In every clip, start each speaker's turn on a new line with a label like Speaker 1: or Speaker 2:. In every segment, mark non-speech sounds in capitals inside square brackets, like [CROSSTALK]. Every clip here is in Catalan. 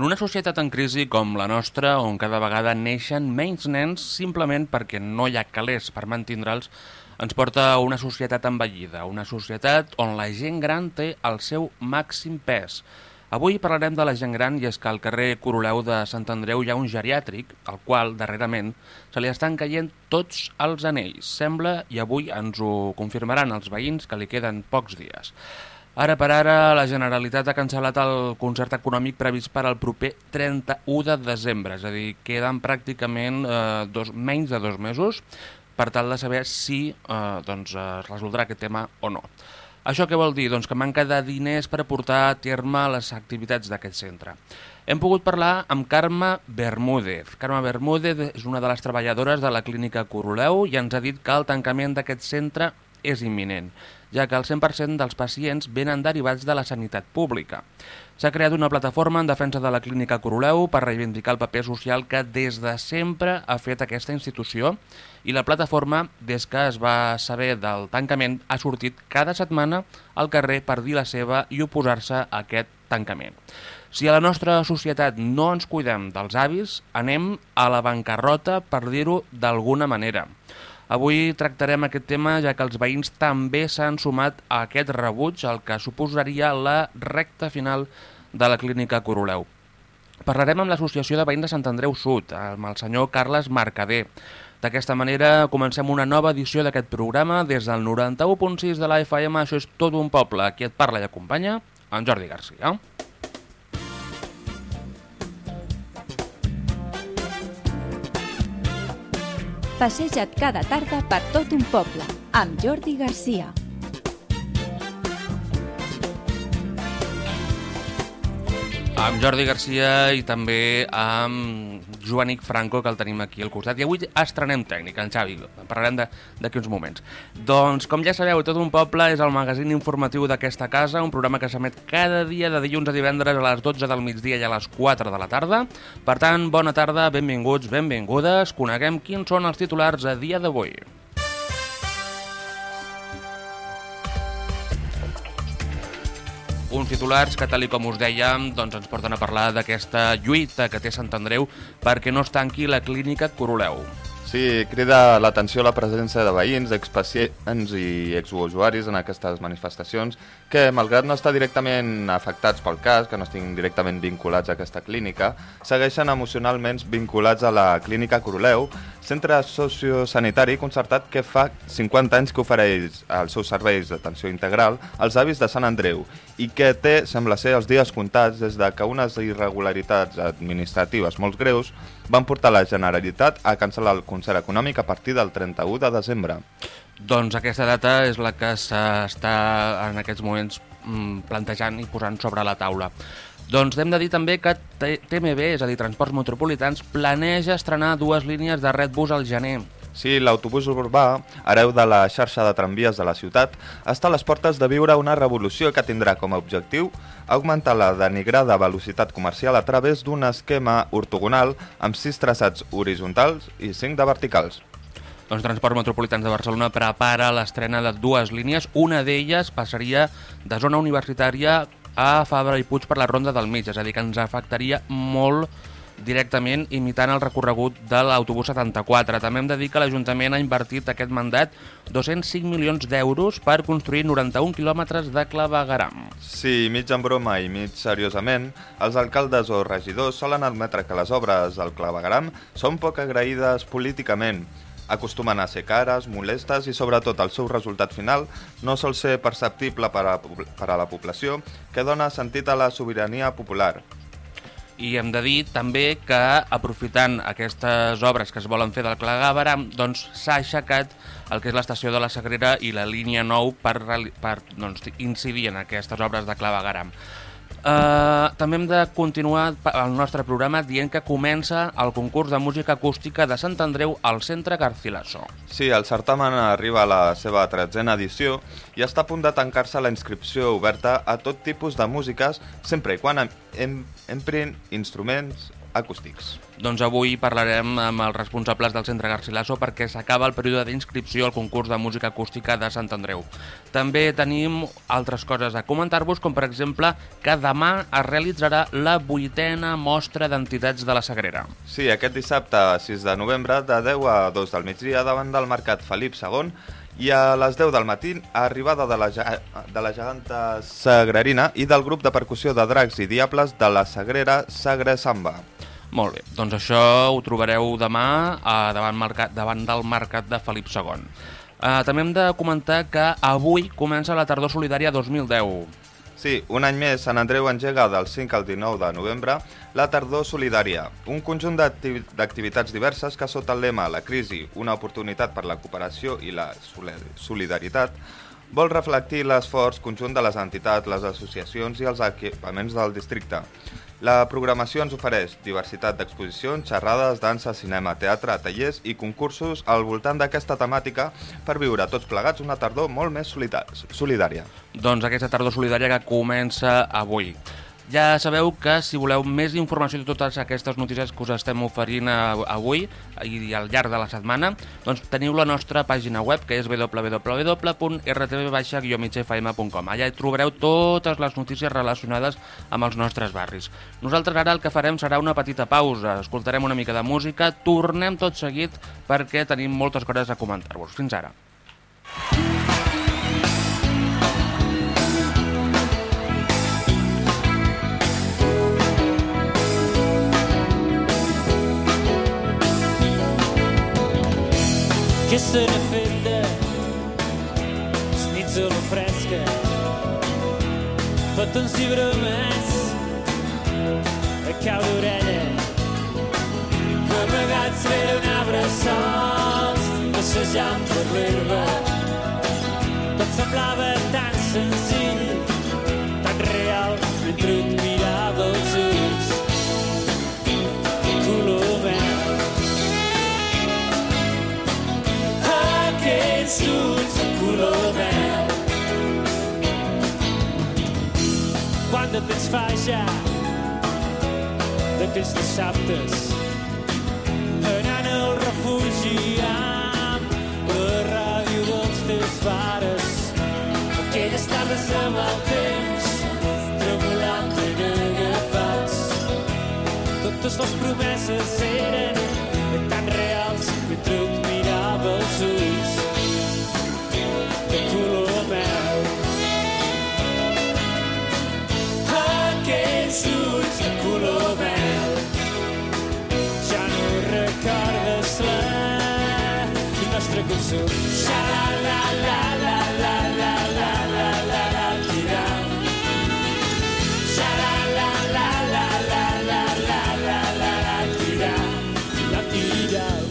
Speaker 1: En una societat en crisi com la nostra, on cada vegada neixen menys nens simplement perquè no hi ha calés per mantindre'ls, ens porta a una societat envellida, una societat on la gent gran té el seu màxim pes. Avui parlarem de la gent gran i és que al carrer Coroleu de Sant Andreu hi ha un geriàtric, al qual, darrerament, se li estan caient tots els anells. Sembla, i avui ens ho confirmaran els veïns, que li queden pocs dies. Ara per ara, la Generalitat ha cancel·lat el concert econòmic previst per al proper 31 de desembre, és a dir, queden pràcticament eh, dos, menys de dos mesos per tal de saber si eh, doncs, es resoldrà aquest tema o no. Això què vol dir? Doncs que manca de diners per aportar a terme les activitats d'aquest centre. Hem pogut parlar amb Carme Bermúdez. Carme Bermúdez és una de les treballadores de la clínica Coroleu i ens ha dit que el tancament d'aquest centre és imminent ja que el 100% dels pacients venen derivats de la sanitat pública. S'ha creat una plataforma en defensa de la Clínica Coroleu per reivindicar el paper social que des de sempre ha fet aquesta institució i la plataforma, des que es va saber del tancament, ha sortit cada setmana al carrer per dir la seva i oposar-se a aquest tancament. Si a la nostra societat no ens cuidem dels avis, anem a la bancarrota, per dir-ho d'alguna manera. Avui tractarem aquest tema ja que els veïns també s'han sumat a aquest rebuig, el que suposaria la recta final de la clínica Coroleu. Parlarem amb l'Associació de Veïns de Sant Andreu Sud, amb el senyor Carles Mercader. D'aquesta manera comencem una nova edició d'aquest programa des del 91.6 de la FM, això és tot un poble. Aquí et parla i acompanya en Jordi Garcia.
Speaker 2: Passeja't cada tarda per tot un poble, amb Jordi Garcia.
Speaker 1: Amb Jordi Garcia i també amb Joanic Franco, que el tenim aquí al costat. I avui estrenem tècnica, en Xavi, en parlarem d'aquí uns moments. Doncs, com ja sabeu, Tot un poble és el magazín informatiu d'aquesta casa, un programa que s'emet cada dia de dilluns a divendres a les 12 del migdia i a les 4 de la tarda. Per tant, bona tarda, benvinguts, benvingudes, coneguem quins són els titulars a dia d'avui. Uns titulars que, tal com us dèiem, doncs ens porten a parlar d'aquesta lluita que té Sant Andreu perquè no es tanqui la clínica Coroleu.
Speaker 3: Sí, crida l'atenció la presència de veïns, expacients i exusuaris en aquestes manifestacions que, malgrat no estar directament afectats pel cas, que no estiguin directament vinculats a aquesta clínica, segueixen emocionalment vinculats a la clínica Coroleu, centre sociosanitari concertat que fa 50 anys que ofereix els seus serveis d'atenció integral als avis de Sant Andreu i que té, sembla ser, els dies comptats des de que unes irregularitats administratives molt greus van portar la Generalitat a cancel·lar el concert econòmic a partir del 31 de desembre.
Speaker 1: Doncs aquesta data és la que s'està en aquests moments mm, plantejant i posant sobre la taula. Doncs hem de dir també que TMB, és a dir, Transports Metropolitans, planeja estrenar dues línies de Redbus al gener.
Speaker 3: Sí, l'autobús urbà, hereu de la xarxa de tramvies de la ciutat, està a les portes de viure una revolució que tindrà com a objectiu augmentar la denigrada velocitat comercial a través d'un esquema ortogonal amb sis traçats horitzontals i cinc de verticals.
Speaker 1: Doncs Transport Metropolitans de Barcelona prepara l'estrena de dues línies. Una d'elles passaria de zona universitària a Fabra i Puig per la Ronda del Mig, és a dir, que ens afectaria molt directament imitant el recorregut de l'autobús 74. També hem de dir que l'Ajuntament ha invertit aquest mandat 205 milions d'euros per construir 91 quilòmetres de clavegaram.
Speaker 3: Sí, mig en broma i mig seriosament, els alcaldes o regidors solen admetre que les obres del clavegaram són poc agraïdes políticament, acostumen a ser cares, molestes i sobretot el seu resultat final no sol ser perceptible per a, per a la població que dona sentit a la sobirania popular.
Speaker 1: I hem de dir també que, aprofitant aquestes obres que es volen fer del Clagabaram, doncs s'ha aixecat el que és l'estació de la Sagrera i la línia 9 per, per doncs, incidir en aquestes obres de Clavegaram. Uh, també hem de continuar el nostre programa dient que comença el concurs de música acústica de Sant Andreu al Centre Garcilaso.
Speaker 3: Sí, el certamen arriba a la seva tretzena edició i està a punt de tancar-se la inscripció oberta a tot tipus de músiques, sempre i quan em emprin instruments acústics.
Speaker 1: Doncs avui parlarem amb els responsables del Centre Garcilaso perquè s'acaba el període d'inscripció al concurs de música acústica de Sant Andreu. També tenim altres coses a comentar-vos, com per exemple que demà es realitzarà la vuitena mostra d'entitats de la Sagrera.
Speaker 3: Sí, aquest dissabte 6 de novembre de 10 a 2 del migdia davant del Mercat Felip II i a les 10 del matí, arribada de la, de la geganta Sagrerina i del grup de percussió de dracs i diables de la Sagrera Sagre Samba.
Speaker 1: Molt bé, doncs això ho trobareu demà eh, davant, mercat, davant del Mercat de Felip II. Eh, també hem de comentar que avui comença la Tardor Solidària 2010.
Speaker 3: Sí, un any més, Sant Andreu engega del 5 al 19 de novembre la Tardor Solidària, un conjunt d'activitats diverses que sota el lema La crisi, una oportunitat per la cooperació i la solidaritat, vol reflectir l'esforç conjunt de les entitats, les associacions i els equipaments del districte. La programació ens ofereix diversitat d'exposicions, xerrades, dansa, cinema, teatre, tallers i concursos al voltant d'aquesta temàtica per viure tots plegats una tardor molt més solidària.
Speaker 1: Doncs aquesta tardor solidària que comença avui. Ja sabeu que si voleu més informació de totes aquestes notícies que us estem oferint avui i al llarg de la setmana, doncs teniu la nostra pàgina web que és www.rtv-migfm.com. Allà hi trobareu totes les notícies relacionades amb els nostres barris. Nosaltres ara el que farem serà una petita pausa, escoltarem una mica de música, tornem tot seguit perquè tenim moltes coses a comentar-vos. Fins ara.
Speaker 4: Che se ne fende, snicolo fresche, fatën si vrëmes e kalurene, në mëgat sverë në avrësat, në së gjamë të rrëve, të të plave tanë sënsi, të real, në trut mirado të de color verd. Quant de temps fa ja d'aquells dissabtes anant al refugi amb la ràdio dels teus pares. Aquelles tardes amb el temps tremolant ben agafats. Totes les promeses eren tan reals mentre et mirava els ulls nostra cançó. Xa-la-la-la-la-la-la-la-la-la tiram. Xa-la-la-la-la-la-la-la-la tiram. La tiram.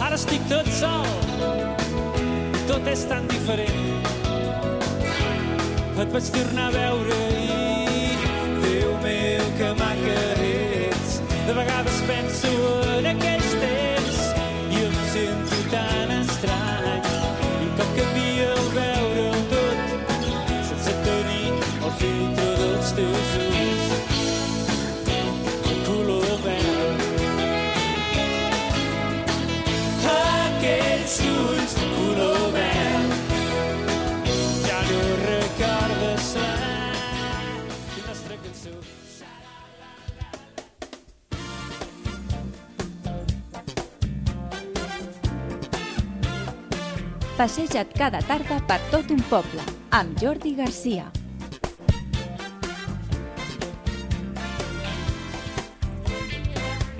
Speaker 4: Ara estic tot sol, tot és tan diferent. Et vaig tornar a veure If I got the spent sewer
Speaker 2: Passeja't cada tarda per tot un poble, amb Jordi Garcia.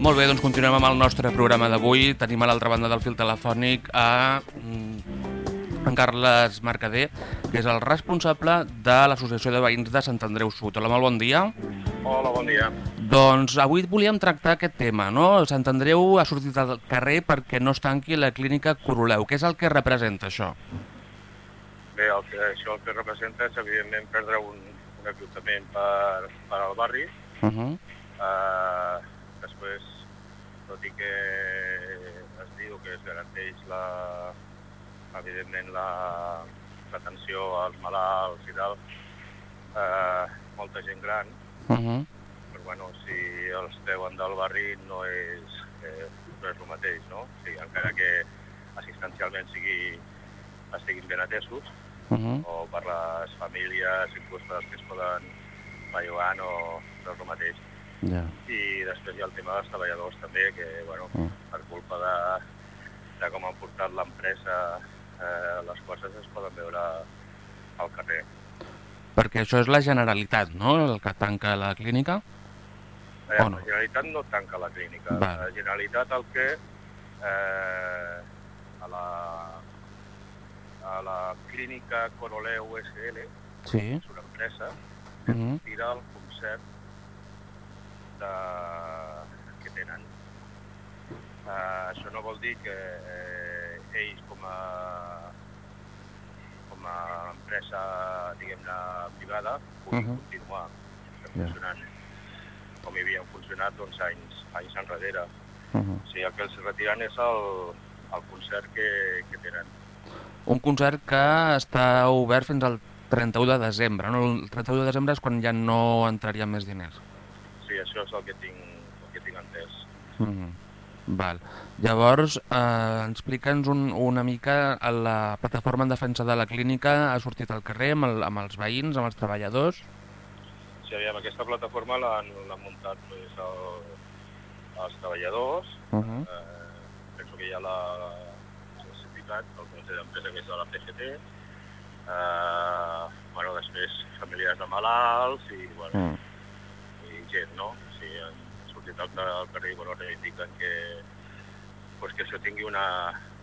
Speaker 1: Molt bé, doncs continuem amb el nostre programa d'avui. Tenim a l'altra banda del fil telefònic a mm, en Carles Mercader, que és el responsable de l'Associació de Veïns de Sant Andreu Sud. Hola, molt bon dia.
Speaker 5: Hola, bon dia.
Speaker 1: Doncs avui volíem tractar aquest tema, no? Sant Andreu ha sortit al carrer perquè no es tanqui la clínica Coroleu. Què és el que representa això?
Speaker 5: Bé, el que, això el que representa és, evidentment, perdre un, un equipament per, per al barri.
Speaker 1: Uh -huh.
Speaker 5: Eh, després, tot i que es diu que es garanteix la, evidentment la, l'atenció als malalts i tal, eh, molta gent gran,
Speaker 1: Uh -huh.
Speaker 5: però bueno, si els treuen del barri no és, eh, no és el mateix, no? O sigui, encara que assistencialment sigui, estiguin ben atesos,
Speaker 1: Uh -huh.
Speaker 5: o per les famílies, inclús per les que es poden bellugar, no, no és el mateix.
Speaker 1: Ja.
Speaker 5: I després hi ha el tema dels treballadors també, que bueno,
Speaker 1: Mm.
Speaker 5: per culpa de, de com han portat l'empresa, eh, les coses es poden veure al carrer.
Speaker 1: Perquè això és la Generalitat, no?, el que tanca la clínica.
Speaker 5: Eh,
Speaker 1: no?
Speaker 5: La Generalitat no tanca la clínica.
Speaker 1: Val.
Speaker 5: La Generalitat el que eh, a, la, a la clínica Coroleu SL,
Speaker 1: Sí.
Speaker 5: és una empresa,
Speaker 1: Uh -huh.
Speaker 5: tira el concert de... que tenen. Uh, això no vol dir que eh, ells com a, com a empresa, diguem-ne, privada, puguin
Speaker 1: Mhm.
Speaker 5: continuar
Speaker 1: Ja.
Speaker 5: funcionant com hi havien funcionat doncs, anys, anys enrere.
Speaker 1: Uh -huh.
Speaker 5: O sigui, el que els retiren és el, el concert que, que tenen.
Speaker 1: Un concert que està obert fins al 31 de desembre, no? El 31 de desembre és quan ja no entraria més diners.
Speaker 5: Sí, això és el que tinc, el que tinc entès.
Speaker 1: Uh -huh. Val. Llavors, eh, explica'ns un, una mica, la plataforma en defensa de la clínica ha sortit al carrer amb, el, amb els veïns, amb els treballadors.
Speaker 5: Sí, aviam, aquesta plataforma l'han muntat pues, el, els treballadors,
Speaker 1: Uh -huh.
Speaker 5: eh, penso que hi ha la, el sindicat, el comitè d'empresa que és de la PGT, eh, bueno, després familiars de malalts i, bueno,
Speaker 1: Mm.
Speaker 5: i gent, no? O sigui, car- al carrer bueno, reivindiquen que, pues, que això tingui una,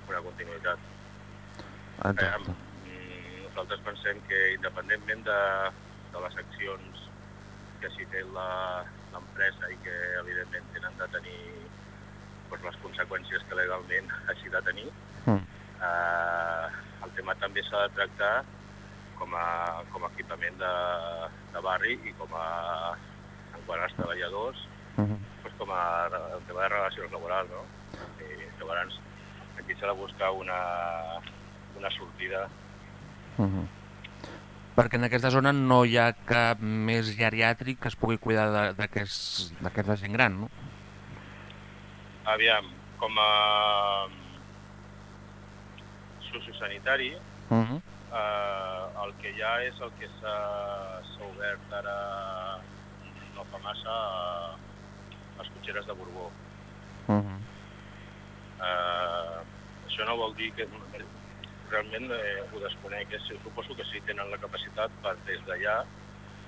Speaker 5: una continuïtat.
Speaker 1: Exacte.
Speaker 5: Eh, nosaltres pensem que independentment de, de les accions que s'hi té la- l'empresa i que evidentment tenen de tenir pues, les conseqüències que legalment [LAUGHS] hagi de tenir,
Speaker 1: Mm.
Speaker 5: eh, el tema també s'ha de tractar com a, com a equipament de, de barri i com a, en quant als treballadors,
Speaker 1: Uh -huh.
Speaker 5: Com a el tema de relacions laborals, no? I llavors aquí s'ha de buscar una, una sortida
Speaker 1: Uh -huh. Perquè en aquesta zona no hi ha cap més geriàtric que es pugui cuidar d'aquesta gent gran, no?
Speaker 5: Aviam, com a sociosanitari,
Speaker 1: Uh -huh.
Speaker 5: eh, el que ha és el que s'ha s'ha obert ara no fa massa a les cotxeres de Borbó.
Speaker 1: Uh -huh.
Speaker 5: Eh, això no vol dir que realment eh, ho desconec, és, suposo que sí tenen la capacitat per des d'allà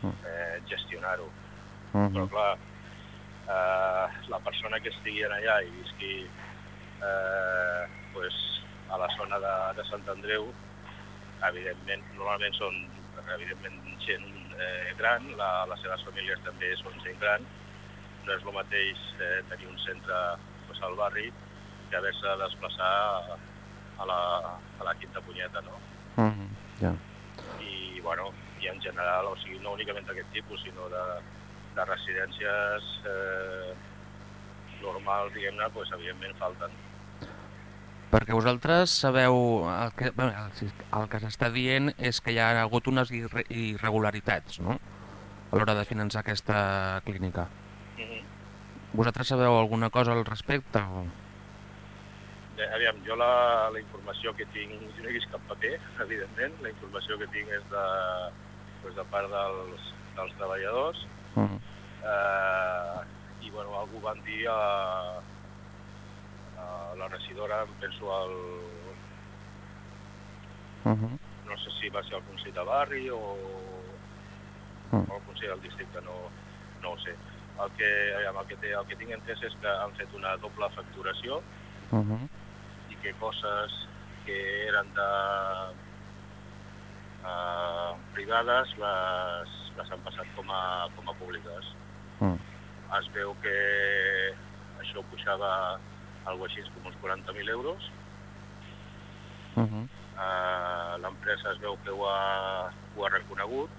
Speaker 5: eh, gestionar-ho.
Speaker 1: Uh
Speaker 5: Però
Speaker 1: -huh.
Speaker 5: clar, eh, la persona que estigui allà i visqui eh, pues, a la zona de, de Sant Andreu, evidentment, normalment són evidentment gent eh, gran, la, les seves famílies també són gent gran, no és el mateix eh, tenir un centre pues, al barri que haver-se de desplaçar a la, a la quinta punyeta, no?
Speaker 1: Uh -huh. Ja.
Speaker 5: i, bueno, i en general, o sigui, no únicament d'aquest tipus, sinó de, de residències eh, normals, diguem-ne, doncs, evidentment falten.
Speaker 1: Perquè vosaltres sabeu... El que, bé, el, el que s'està dient és que hi ha hagut unes irre, irregularitats, no?, a l'hora de finançar aquesta clínica.
Speaker 5: Mm.
Speaker 1: Vosaltres sabeu alguna cosa al respecte? O...
Speaker 5: Eh, aviam, jo la, la informació que tinc, jo no he vist cap paper, [LAUGHS] evidentment, la informació que tinc és de, doncs, de part dels, dels treballadors,
Speaker 1: Uh -huh.
Speaker 5: eh, i bueno, algú van dir a, a la regidora, penso al,
Speaker 1: Uh -huh.
Speaker 5: no sé si va ser el Consell de Barri o,
Speaker 1: Mm.
Speaker 5: o el Consell del Districte, no, no ho sé. El que, aviam, el, que té, el que tinc entès és que han fet una doble facturació
Speaker 1: Uh -huh.
Speaker 5: i que coses que eren de uh, privades les, les han passat com a, com a públiques.
Speaker 1: Uh
Speaker 5: Es veu que això pujava algo així com uns 40.000 euros.
Speaker 1: -huh.
Speaker 5: Uh, L'empresa es veu que ho ha, ho ha reconegut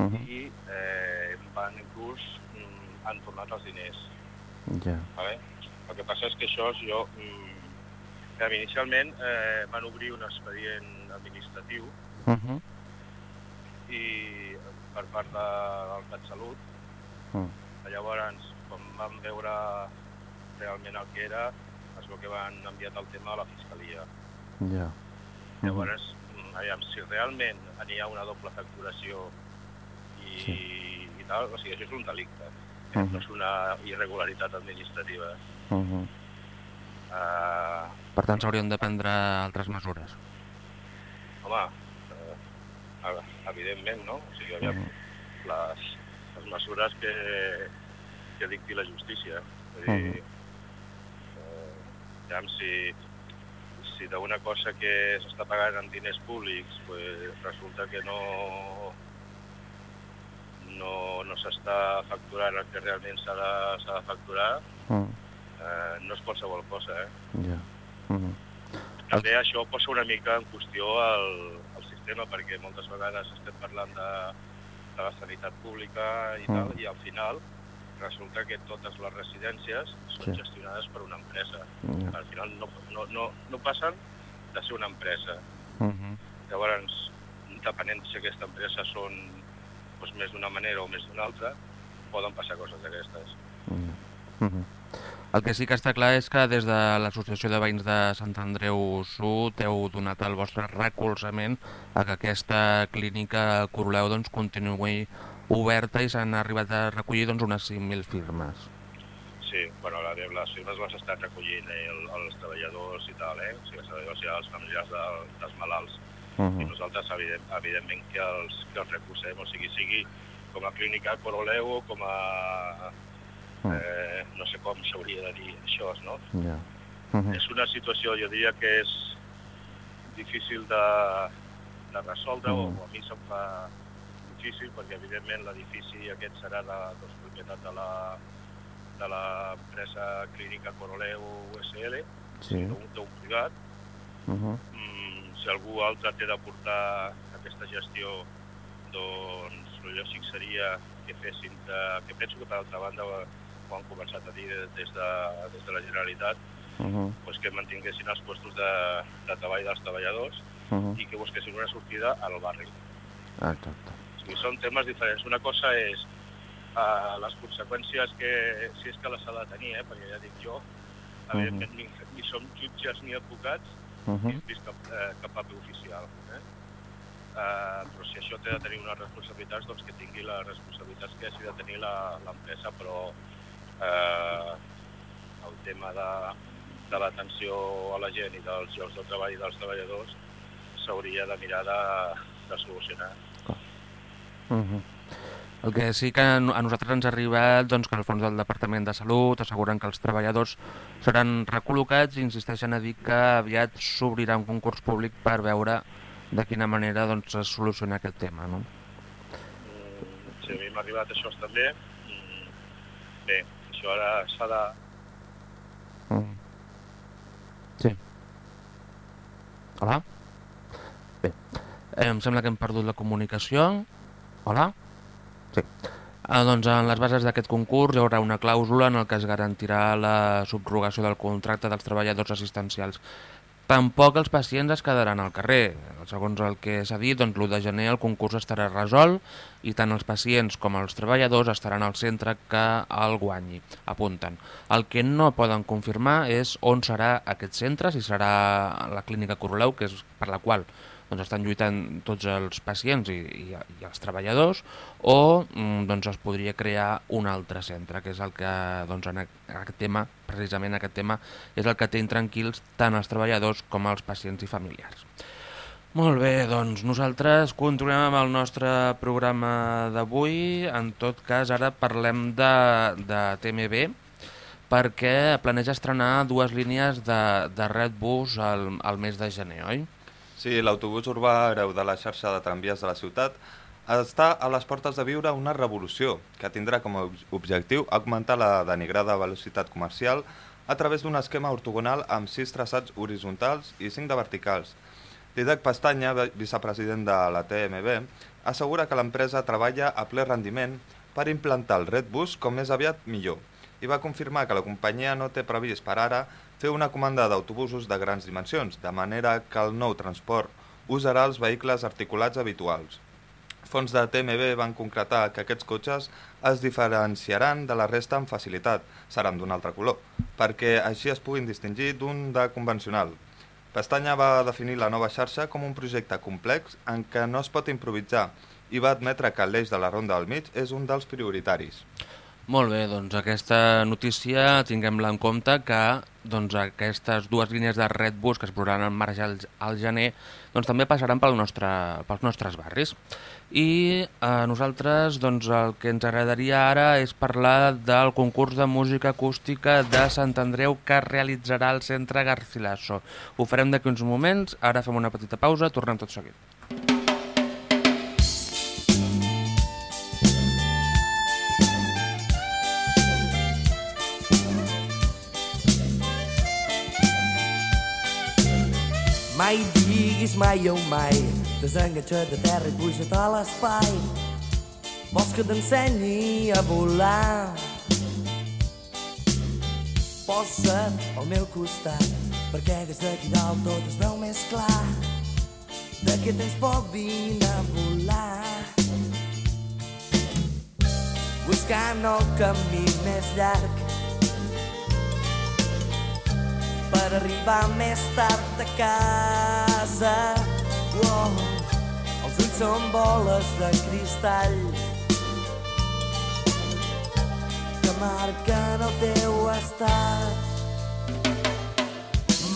Speaker 1: Uh -huh.
Speaker 5: i eh, van inclús mm, han tornat els diners.
Speaker 1: Ja.
Speaker 5: Vale? El que passa és que això jo... Mm, inicialment eh, van obrir un expedient administratiu
Speaker 1: Uh -huh.
Speaker 5: i per part de, del CatSalut.
Speaker 1: Mm.
Speaker 5: Llavors, quan vam veure realment el que era, es veu que van enviar el tema a la Fiscalia.
Speaker 1: Ja.
Speaker 5: Llavors, mm, aviam, si realment hi ha una doble facturació i,
Speaker 1: Sí.
Speaker 5: i tal, o sigui, això és un delicte,
Speaker 1: Mhm.
Speaker 5: no és una irregularitat administrativa.
Speaker 1: Uh -huh.
Speaker 5: Uh,
Speaker 1: Per tant, s'haurien de prendre altres mesures.
Speaker 5: home, uh, evidentment, no? O sigui, aviam,
Speaker 1: Mhm.
Speaker 5: les, les mesures que, que dicti la justícia. Vull dir, eh, aviam, si, si d'una cosa que s'està pagant amb diners públics pues, resulta que no no, no s'està facturant el que realment s'ha de, de facturar,
Speaker 1: Uh
Speaker 5: eh, no és qualsevol cosa. Eh?
Speaker 1: Ja. Uh -huh.
Speaker 5: També això posa una mica en qüestió el, el sistema, perquè moltes vegades estem parlant de, de la sanitat pública i tal,
Speaker 1: Mm.
Speaker 5: i al final resulta que totes les residències són
Speaker 1: Sí.
Speaker 5: gestionades per una empresa.
Speaker 1: Ja.
Speaker 5: Al final no, no, no, no passen de ser una empresa.
Speaker 1: Uh -huh.
Speaker 5: Llavors, depenent si aquesta empresa són doncs, més d'una manera o més d'una altra, poden passar coses d'aquestes.
Speaker 1: Uh -huh. El que sí que està clar és que des de l'Associació de Veïns de Sant Andreu Sud heu donat el vostre recolzament a que aquesta clínica Coroleu doncs, continuï oberta i s'han arribat a recollir doncs, unes 5.000 firmes.
Speaker 5: Sí, bueno, la, les firmes les estan recollint eh, el, els treballadors i tal, eh? O sigui, els treballadors i els familiars de, dels malalts.
Speaker 1: Uh
Speaker 5: I
Speaker 1: -huh.
Speaker 5: nosaltres, evident, evidentment, que els, que els recolzem, o sigui, sigui com a clínica Coroleu o com a... Eh, no sé com s'hauria de dir això, no?
Speaker 1: Ja. Uh -huh.
Speaker 5: És una situació, jo diria que és difícil de, de resoldre,
Speaker 1: Mm.
Speaker 5: o a mi se'm fa difícil, perquè evidentment l'edifici aquest serà de, doncs, propietat de la de l'empresa clínica Coroleu USL,
Speaker 1: Sí.
Speaker 5: d'un privat.
Speaker 1: Uh -huh.
Speaker 5: Mm, si algú altre té de portar aquesta gestió, doncs el lògic seria que fessin, de, que penso que per altra banda ho, ho han començat a dir des de, des de la Generalitat,
Speaker 1: Uh -huh.
Speaker 5: doncs que mantinguessin els costos de, de treball dels treballadors
Speaker 1: Uh -huh.
Speaker 5: i que busquessin una sortida al barri.
Speaker 1: Exacte.
Speaker 5: O sigui, són temes diferents. Una cosa és uh, les conseqüències que, si és que les ha de tenir, eh, perquè ja dic jo, evidentment ni, ni som jutges ni advocats,
Speaker 1: Uh -huh.
Speaker 5: vist cap, eh, cap paper oficial. Eh? Uh, però si això té de tenir unes responsabilitats, doncs que tingui les responsabilitats que hagi de tenir la- l'empresa, però eh, el tema de, de l'atenció a la gent i dels llocs de treball dels treballadors s'hauria de mirar de, de solucionar.
Speaker 1: Uh -huh. El que sí que a nosaltres ens ha arribat doncs, que el fons del Departament de Salut asseguren que els treballadors seran recol·locats i insisteixen a dir que aviat s'obrirà un concurs públic per veure de quina manera doncs, es soluciona aquest tema. No?
Speaker 5: Mm, si a mi m'ha arribat això també, mm, bé, això ara s'ha de...
Speaker 1: Mm. Sí. Hola? Bé, eh, em sembla que hem perdut la comunicació. Hola? Sí. Eh, doncs en les bases d'aquest concurs hi haurà una clàusula en el que es garantirà la subrogació del contracte dels treballadors assistencials. Tampoc els pacients es quedaran al carrer. Segons el que s'ha dit, doncs, l'1 de gener el concurs estarà resolt i tant els pacients com els treballadors estaran al centre que el guanyi, apunten. El que no poden confirmar és on serà aquest centre, si serà la clínica Coroleu, que és per la qual doncs, estan lluitant tots els pacients i, i, i els treballadors, o mm, doncs, es podria crear un altre centre, que és el que doncs, en aquest tema, precisament aquest tema, és el que té intranquils tant els treballadors com els pacients i familiars. Molt bé, doncs nosaltres continuem amb el nostre programa d'avui. En tot cas, ara parlem de, de TMB, perquè planeja estrenar dues línies de, de Redbus al, al mes de gener, oi?
Speaker 3: Sí, l'autobús urbà hereu de la xarxa de tramvies de la ciutat està a les portes de viure una revolució que tindrà com a ob- objectiu augmentar la denigrada velocitat comercial a través d'un esquema ortogonal amb sis traçats horitzontals i cinc de verticals. Didac Pestanya, vi- vicepresident de la TMB, assegura que l'empresa treballa a ple rendiment per implantar el Redbus com més aviat millor i va confirmar que la companyia no té previst per ara fer una comanda d'autobusos de grans dimensions, de manera que el nou transport usarà els vehicles articulats habituals. Fons de TMB van concretar que aquests cotxes es diferenciaran de la resta amb facilitat, seran d'un altre color, perquè així es puguin distingir d'un de convencional. Pestanya va definir la nova xarxa com un projecte complex en què no es pot improvisar i va admetre que l'eix de la ronda del mig és un dels prioritaris.
Speaker 1: Molt bé, doncs aquesta notícia tinguem-la en compte que doncs, aquestes dues línies de Redbus que es posaran en marxa al, al gener doncs, també passaran pel nostre, pels nostres barris. I a nosaltres doncs, el que ens agradaria ara és parlar del concurs de música acústica de Sant Andreu que realitzarà al centre Garcilaso. Ho farem d'aquí uns moments, ara fem una petita pausa, tornem tot seguit.
Speaker 6: Mai diguis mai o mai Desenganxa't de terra i puja't a l'espai. Vols que t'ensenyi a volar? Posa't al meu costat perquè des d'aquí dalt tot es veu més clar de què tens por vine a volar. Buscant el camí més llarg per arribar més tard a casa. Wow. Els ulls són boles de cristall que marquen el teu estat.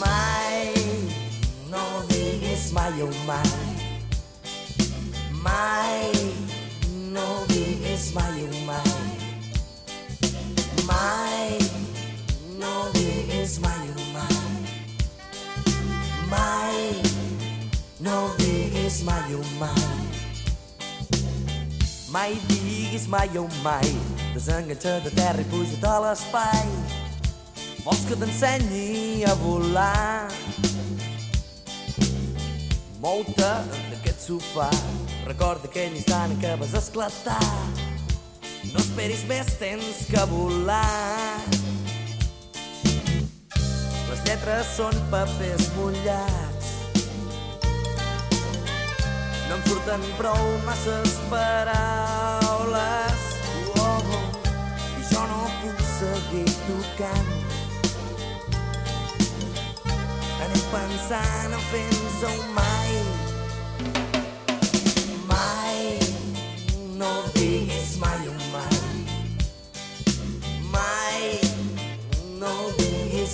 Speaker 6: Mai, no diguis mai o mai. Mai, no diguis mai o mai. Mai, no diguis mai o mai. No diguis mai o mai. Diguis mai o mai. Desenganxa't de terra i puja't a l'espai. Vols que t'ensenyi a volar? Mou-te d'aquest sofà. Recorda aquell instant en què vas esclatar. No esperis més temps que volar. Lletres són papers mullats. No em surten prou masses paraules. Oh, I jo no puc seguir tocant. Anem pensant en fins o mai. Mai, no diguis mai mai. Mai,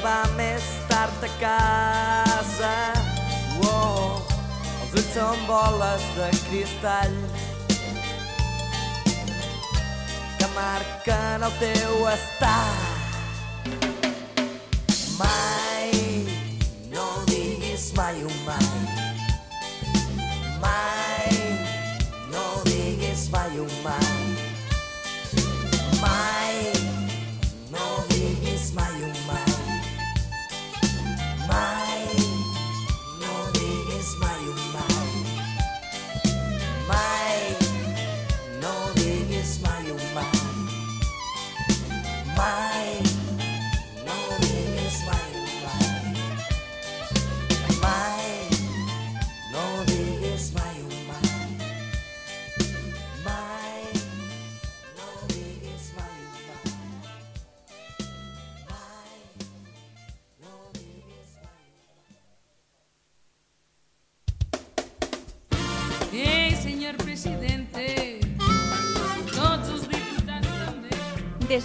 Speaker 6: arribar més tard a casa. Oh, els ulls són boles de cristall que marquen el teu estat.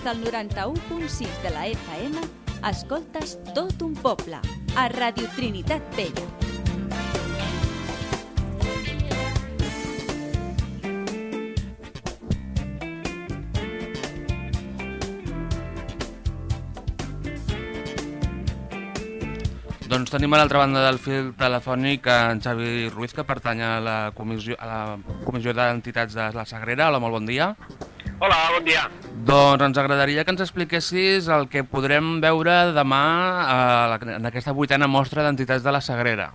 Speaker 2: Del 91.6 de la FM, escoltes tot un poble, a Radio Trinitat Vella.
Speaker 1: Doncs tenim a l'altra banda del fil telefònic en Xavi Ruiz, que pertany a la comissió, a la comissió d'entitats de la Sagrera. Hola, molt bon dia.
Speaker 7: Hola, bon dia.
Speaker 1: Doncs ens agradaria que ens expliquessis el que podrem veure demà a la, en aquesta vuitena mostra d'entitats de la Sagrera.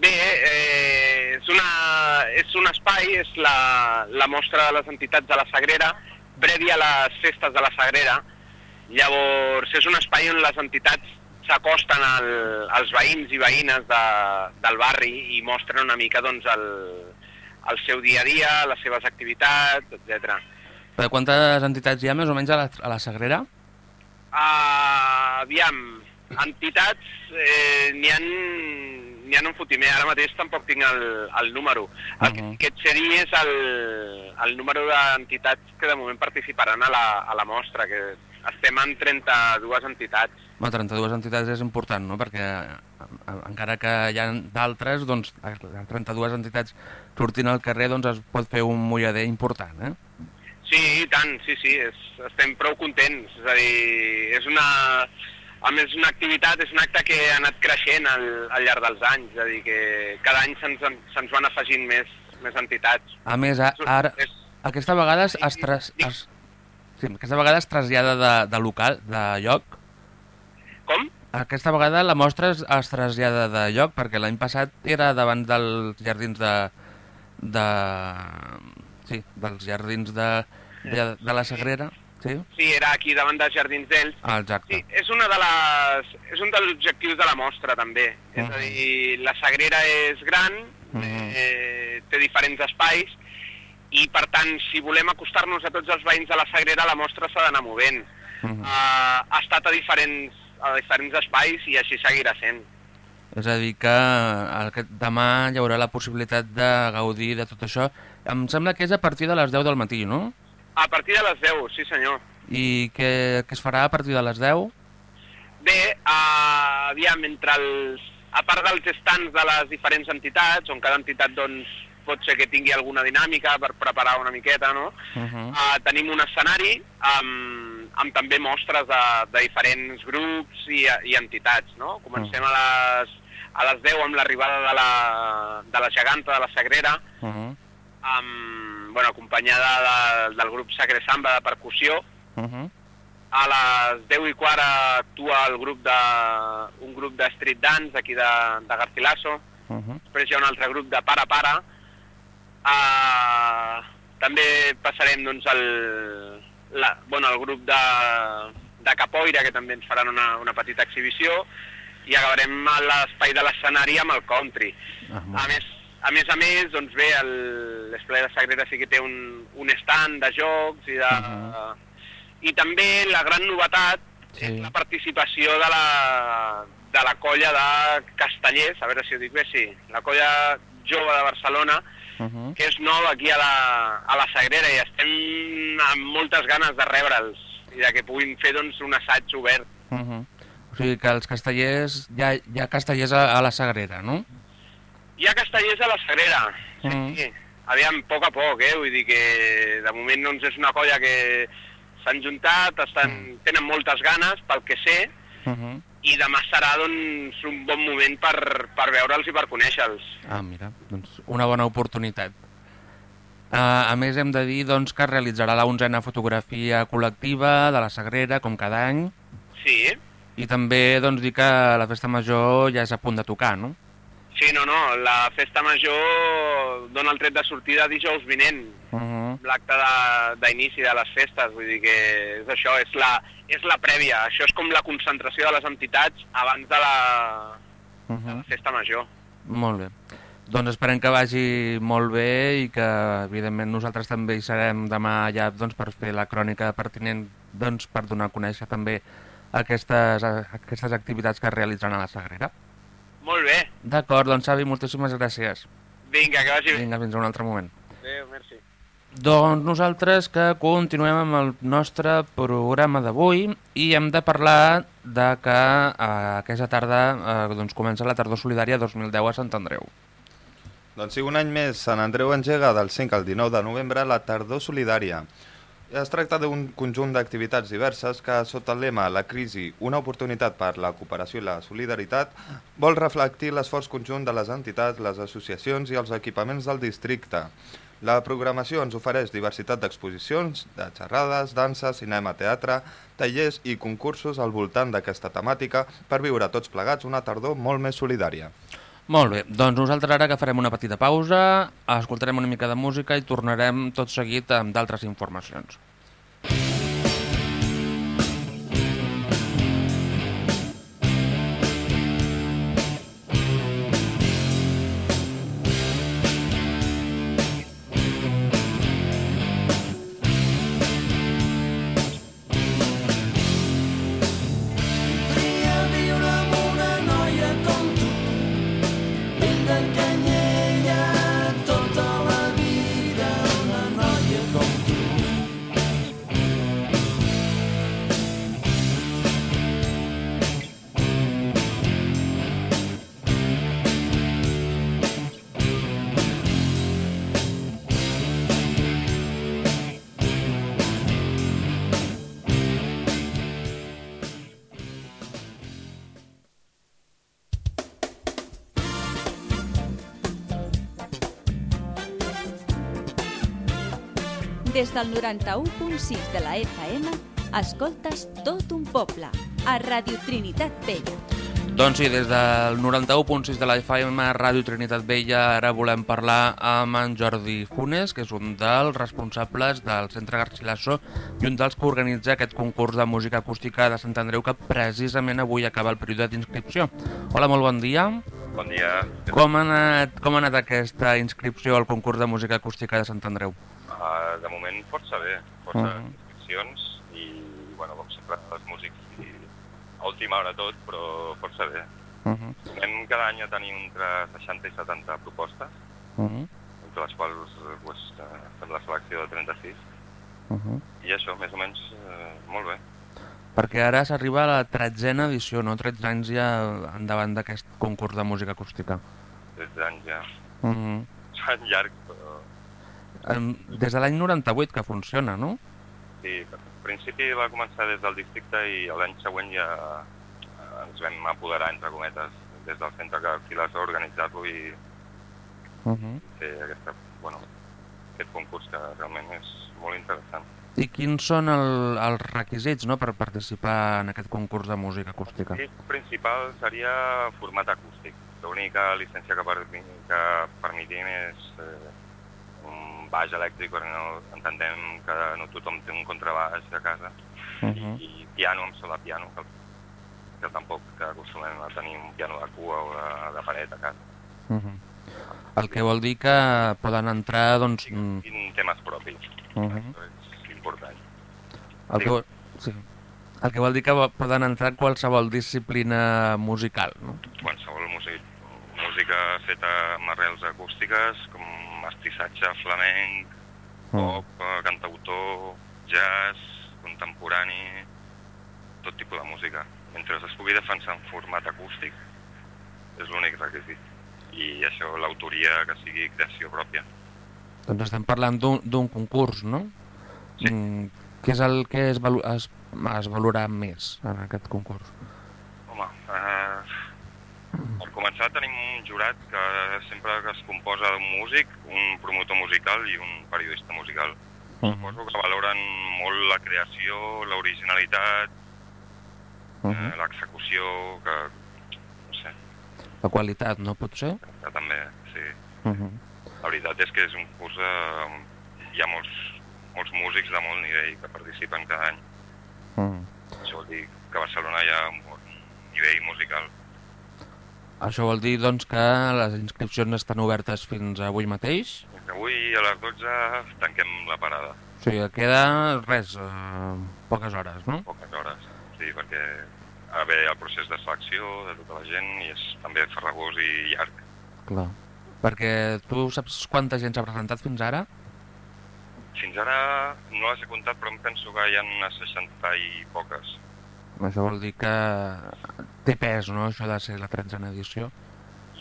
Speaker 7: Bé, eh, és, una, és un espai, és la, la mostra de les entitats de la Sagrera, prèvia a les festes de la Sagrera. Llavors, és un espai on les entitats s'acosten al, als veïns i veïnes de, del barri i mostren una mica doncs, el, el seu dia a dia, les seves activitats, etc.
Speaker 1: Per quantes entitats hi ha més o menys a la, a la Sagrera?
Speaker 7: Uh, aviam, entitats eh, n'hi ha, n'hi ha un fotimer, ara mateix tampoc tinc el, el número. El que,
Speaker 1: Mhm.
Speaker 7: que et sé dir és el, el número d'entitats que de moment participaran a la, a la mostra, que estem en 32 entitats.
Speaker 1: Home, 32 entitats és important, no? Perquè encara que hi ha d'altres, doncs, a 32 entitats sortint al carrer, doncs es pot fer un mullader important, eh?
Speaker 7: Sí, i tant, sí, sí, és, estem prou contents. És a dir, és una... A més, una activitat, és un acte que ha anat creixent al, al llarg dels anys, és a dir, que cada any se'ns se'ns van afegint més, més entitats.
Speaker 1: A més, a, ara,
Speaker 7: És,
Speaker 1: aquesta vegada es, es, tras, es, sí, aquesta vegada es trasllada de, de local, de lloc.
Speaker 7: com?
Speaker 1: Aquesta vegada la mostra es, es trasllada de lloc, perquè l'any passat era davant dels jardins de... de sí, dels jardins de, de, de la Sagrera. Sí?
Speaker 7: Sí, era aquí davant dels Jardins d'Ells.
Speaker 1: Ah, exacte.
Speaker 7: Sí, és, una de les, és un dels objectius de la mostra, també. És a dir, la Sagrera és gran,
Speaker 1: Mhm.
Speaker 7: eh, té diferents espais, i per tant, si volem acostar-nos a tots els veïns de la Sagrera, la mostra s'ha d'anar movent.
Speaker 1: Mhm.
Speaker 7: Uh, ha estat a diferents, a diferents espais i així seguirà sent.
Speaker 1: És a dir, que aquest, demà hi haurà la possibilitat de gaudir de tot això. Em sembla que és a partir de les 10 del matí, no?
Speaker 7: A partir de les 10, sí senyor.
Speaker 1: I què, què es farà a partir de les 10?
Speaker 7: Bé, uh, aviam, entre els, a part dels stands de les diferents entitats, on cada entitat doncs, pot ser que tingui alguna dinàmica per preparar una miqueta, no?
Speaker 1: Uh -huh.
Speaker 7: Uh, tenim un escenari amb, amb també mostres de, de diferents grups i, i entitats, no? Comencem a les, a les 10 amb l'arribada de, la, de la geganta de la Sagrera,
Speaker 1: Uh -huh.
Speaker 7: amb, bueno, acompanyada de, del grup Sacre Samba de percussió.
Speaker 1: Uh -huh.
Speaker 7: A les 10 i quart actua el grup de, un grup de street dance d'aquí de, de Garcilaso.
Speaker 1: Uh -huh.
Speaker 7: Després hi ha un altre grup de para para. Uh, també passarem doncs, el, la, bueno, el grup de, de Capoeira, que també ens faran una, una petita exhibició, i acabarem a l'espai de l'escenari amb el country.
Speaker 1: Ah,
Speaker 7: A més, a més a més, doncs bé, el- l'Esplai de Sagrera sí que té un, un stand de jocs i de...
Speaker 1: Mhm.
Speaker 7: I també la gran novetat
Speaker 1: Sí.
Speaker 7: és la participació de la, de la colla de Castellers, a veure si ho dic bé, sí, la colla jove de Barcelona,
Speaker 1: Uh -huh.
Speaker 7: que és nova aquí a la, a la Sagrera i estem amb moltes ganes de rebre'ls i de que puguin fer doncs, un assaig obert.
Speaker 1: Uh -huh. O sigui que els castellers, hi ha, hi ha castellers a, a la Sagrera, no?
Speaker 7: Hi ha castellers a la Sagrera, sí,
Speaker 1: Mm.
Speaker 7: sí. Aviam, a poc a poc, eh? Vull dir que de moment doncs, és una colla que s'han juntat, estan, tenen moltes ganes, pel que sé,
Speaker 1: Uh -huh.
Speaker 7: I demà serà doncs, un bon moment per, per veure'ls i per conèixer-los.
Speaker 1: Ah, mira, doncs una bona oportunitat. Uh, a més, hem de dir doncs, que es realitzarà la onzena fotografia col·lectiva de la Sagrera, com cada any,
Speaker 7: Sí,
Speaker 1: i també doncs, dir que la festa major ja és a punt de tocar, no?
Speaker 7: Sí, no, no, la festa major dona el tret de sortida dijous vinent,
Speaker 1: Uh -huh.
Speaker 7: l'acte de- d'inici de, de les festes, vull dir que és això, és la, és la prèvia, això és com la concentració de les entitats abans de la,
Speaker 1: Uh
Speaker 7: de la
Speaker 1: -huh.
Speaker 7: festa major.
Speaker 1: Molt bé. Doncs esperem que vagi molt bé i que, evidentment, nosaltres també hi serem demà allà doncs, per fer la crònica pertinent doncs, per donar a conèixer també aquestes, aquestes activitats que es realitzaran a la Sagrera.
Speaker 7: Molt bé,
Speaker 1: D'acord, doncs Xavi, moltíssimes gràcies.
Speaker 7: vinga, que vagi bé.
Speaker 1: Vinga, fins a un altre moment.
Speaker 7: Adéu, merci.
Speaker 1: Doncs nosaltres que continuem amb el nostre programa d'avui i hem de parlar de que eh, aquesta tarda eh, doncs comença la tardor solidària 2010 a Sant Andreu.
Speaker 3: Doncs sí, un any més, Sant Andreu engega del 5 al 19 de novembre la tardor solidària. Es tracta d'un conjunt d'activitats diverses que, sota el lema La crisi, una oportunitat per la cooperació i la solidaritat, vol reflectir l'esforç conjunt de les entitats, les associacions i els equipaments del districte. La programació ens ofereix diversitat d'exposicions, de xerrades, dansa, cinema, teatre, tallers i concursos al voltant d'aquesta temàtica per viure tots plegats una tardor molt més solidària.
Speaker 1: Molt bé, doncs nosaltres ara que farem una petita pausa, escoltarem una mica de música i tornarem tot seguit amb d'altres informacions.
Speaker 6: Thank you.
Speaker 2: Des del 91.6 de la FM, escoltes tot un poble, a Radio Trinitat Vella.
Speaker 1: Doncs sí, des del 91.6 de la FM Ràdio Trinitat Vella ara volem parlar amb en Jordi Funes, que és un dels responsables del Centre Garcilaso i un dels que organitza aquest concurs de música acústica de Sant Andreu que precisament avui acaba el període d'inscripció. Hola, molt bon dia.
Speaker 8: Bon dia.
Speaker 1: Com ha anat, com ha anat aquesta inscripció al concurs de música acústica de Sant Andreu?
Speaker 8: Uh, de moment força bé, força
Speaker 1: Mhm.
Speaker 8: inscripcions i, bueno, com sempre, els músics i a última hora tot, però força bé.
Speaker 1: Uh -huh.
Speaker 8: Anem cada any a tenir entre 60 i 70 propostes,
Speaker 1: Uh -huh.
Speaker 8: entre les quals pues, eh, fem la selecció de 36,
Speaker 1: Uh -huh.
Speaker 8: i això, més o menys, eh, molt bé.
Speaker 1: Perquè ara s'arriba a la tretzena edició, no? 13 anys ja endavant d'aquest concurs de música acústica.
Speaker 8: 13 anys ja. [LAUGHS]
Speaker 1: Uh -huh.
Speaker 8: Serà llarg, però
Speaker 1: Des de l'any 98 que funciona, no?
Speaker 8: sí, en principi va començar des del districte i l'any següent ja eh, ens vam apoderar, entre cometes, des del centre que Filas a organitzar-lo i
Speaker 1: Uh -huh.
Speaker 8: fer aquesta, bueno, aquest concurs que realment és molt interessant.
Speaker 1: I quins són el, els requisits no, per participar en aquest concurs de música acústica?
Speaker 8: El principal seria format acústic. L'única llicència que, per, que permetim és eh, un baix elèctric, perquè no entenem que no tothom té un contrabaix a casa,
Speaker 1: Uh -huh.
Speaker 8: i piano amb sola piano, que, que tampoc que acostumem a tenir un piano de cua o de, de paret a casa.
Speaker 1: Uh -huh. El que vol dir que poden entrar, doncs... mm,
Speaker 8: I temes propis.
Speaker 1: Uh -huh.
Speaker 8: Això és important.
Speaker 1: el, que, vol- sí. el que vol dir que poden entrar qualsevol disciplina musical, no?
Speaker 8: qualsevol músic, música feta amb arrels acústiques, com mestissatge flamenc, pop, eh, cantautor, jazz, contemporani, tot tipus de música. Mentre es pugui defensar en format acústic, és l'únic requisit. I això, l'autoria, que sigui creació pròpia.
Speaker 1: Doncs estem parlant d'un concurs, no?
Speaker 8: Sí.
Speaker 1: Mm, què és el que es, es, es valora més en aquest concurs?
Speaker 8: Home, eh, per començar tenim un jurat que sempre que es composa d'un músic, un promotor musical i un periodista musical. Suposo que valoren molt la creació, l'originalitat,
Speaker 1: Uh
Speaker 8: eh,
Speaker 1: -huh.
Speaker 8: l'execució, que, no sé,
Speaker 1: La qualitat, no pot ser?
Speaker 8: que també, sí.
Speaker 1: Uh -huh.
Speaker 8: La veritat és que és un curs eh, on hi ha molts, molts músics de molt nivell que participen cada any.
Speaker 1: Uh -huh.
Speaker 8: Això vol dir que a Barcelona hi ha un bon nivell musical.
Speaker 1: Això vol dir doncs, que les inscripcions estan obertes fins avui mateix?
Speaker 8: Avui a les 12 tanquem la parada.
Speaker 1: O sigui, queda res, eh, poques hores, no?
Speaker 8: poques hores, sí, perquè ha d'haver el procés de selecció de tota la gent i és també farragós i llarg.
Speaker 1: Clar. Perquè tu saps quanta gent s'ha presentat fins ara?
Speaker 8: Fins ara no les he comptat, però em penso que hi ha unes 60 i poques.
Speaker 1: Això vol dir que té pes, no?, això de ser la tretzena edició.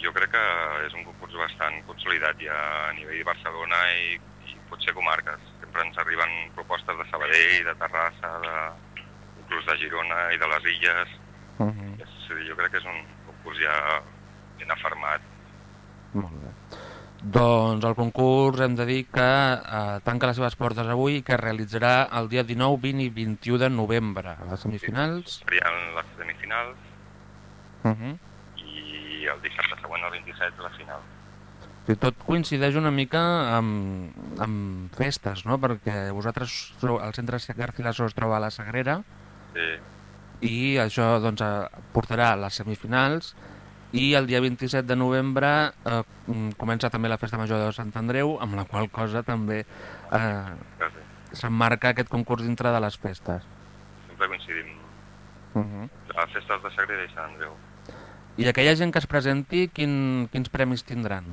Speaker 8: Jo crec que és un concurs bastant consolidat ja a nivell de Barcelona i, i potser comarques. Sempre ens arriben propostes de Sabadell, de Terrassa, de, inclús de Girona i de les Illes.
Speaker 1: Uh -huh.
Speaker 8: És, jo crec que és un concurs ja ben afermat.
Speaker 1: Molt bé. Doncs el concurs hem de dir que eh, tanca les seves portes avui i que es realitzarà el dia 19, 20 i 21 de novembre. A les semifinals...
Speaker 8: Serien les semifinals
Speaker 1: Uh -huh.
Speaker 8: i el dissabte següent, el 27, la final.
Speaker 1: I tot coincideix una mica amb, amb festes, no? Perquè vosaltres, el centre Garcilaso es troba a la Sagrera
Speaker 8: Sí,
Speaker 1: i això doncs, eh, portarà a les semifinals i el dia 27 de novembre eh, mm, comença també la Festa Major de Sant Andreu, amb la qual cosa també eh, s'emmarca aquest concurs dintre de les festes.
Speaker 8: Sempre coincidim.
Speaker 1: Uh -huh.
Speaker 8: A festes de Sagrera i Sant Andreu.
Speaker 1: I aquella gent que es presenti, quin, quins premis tindran?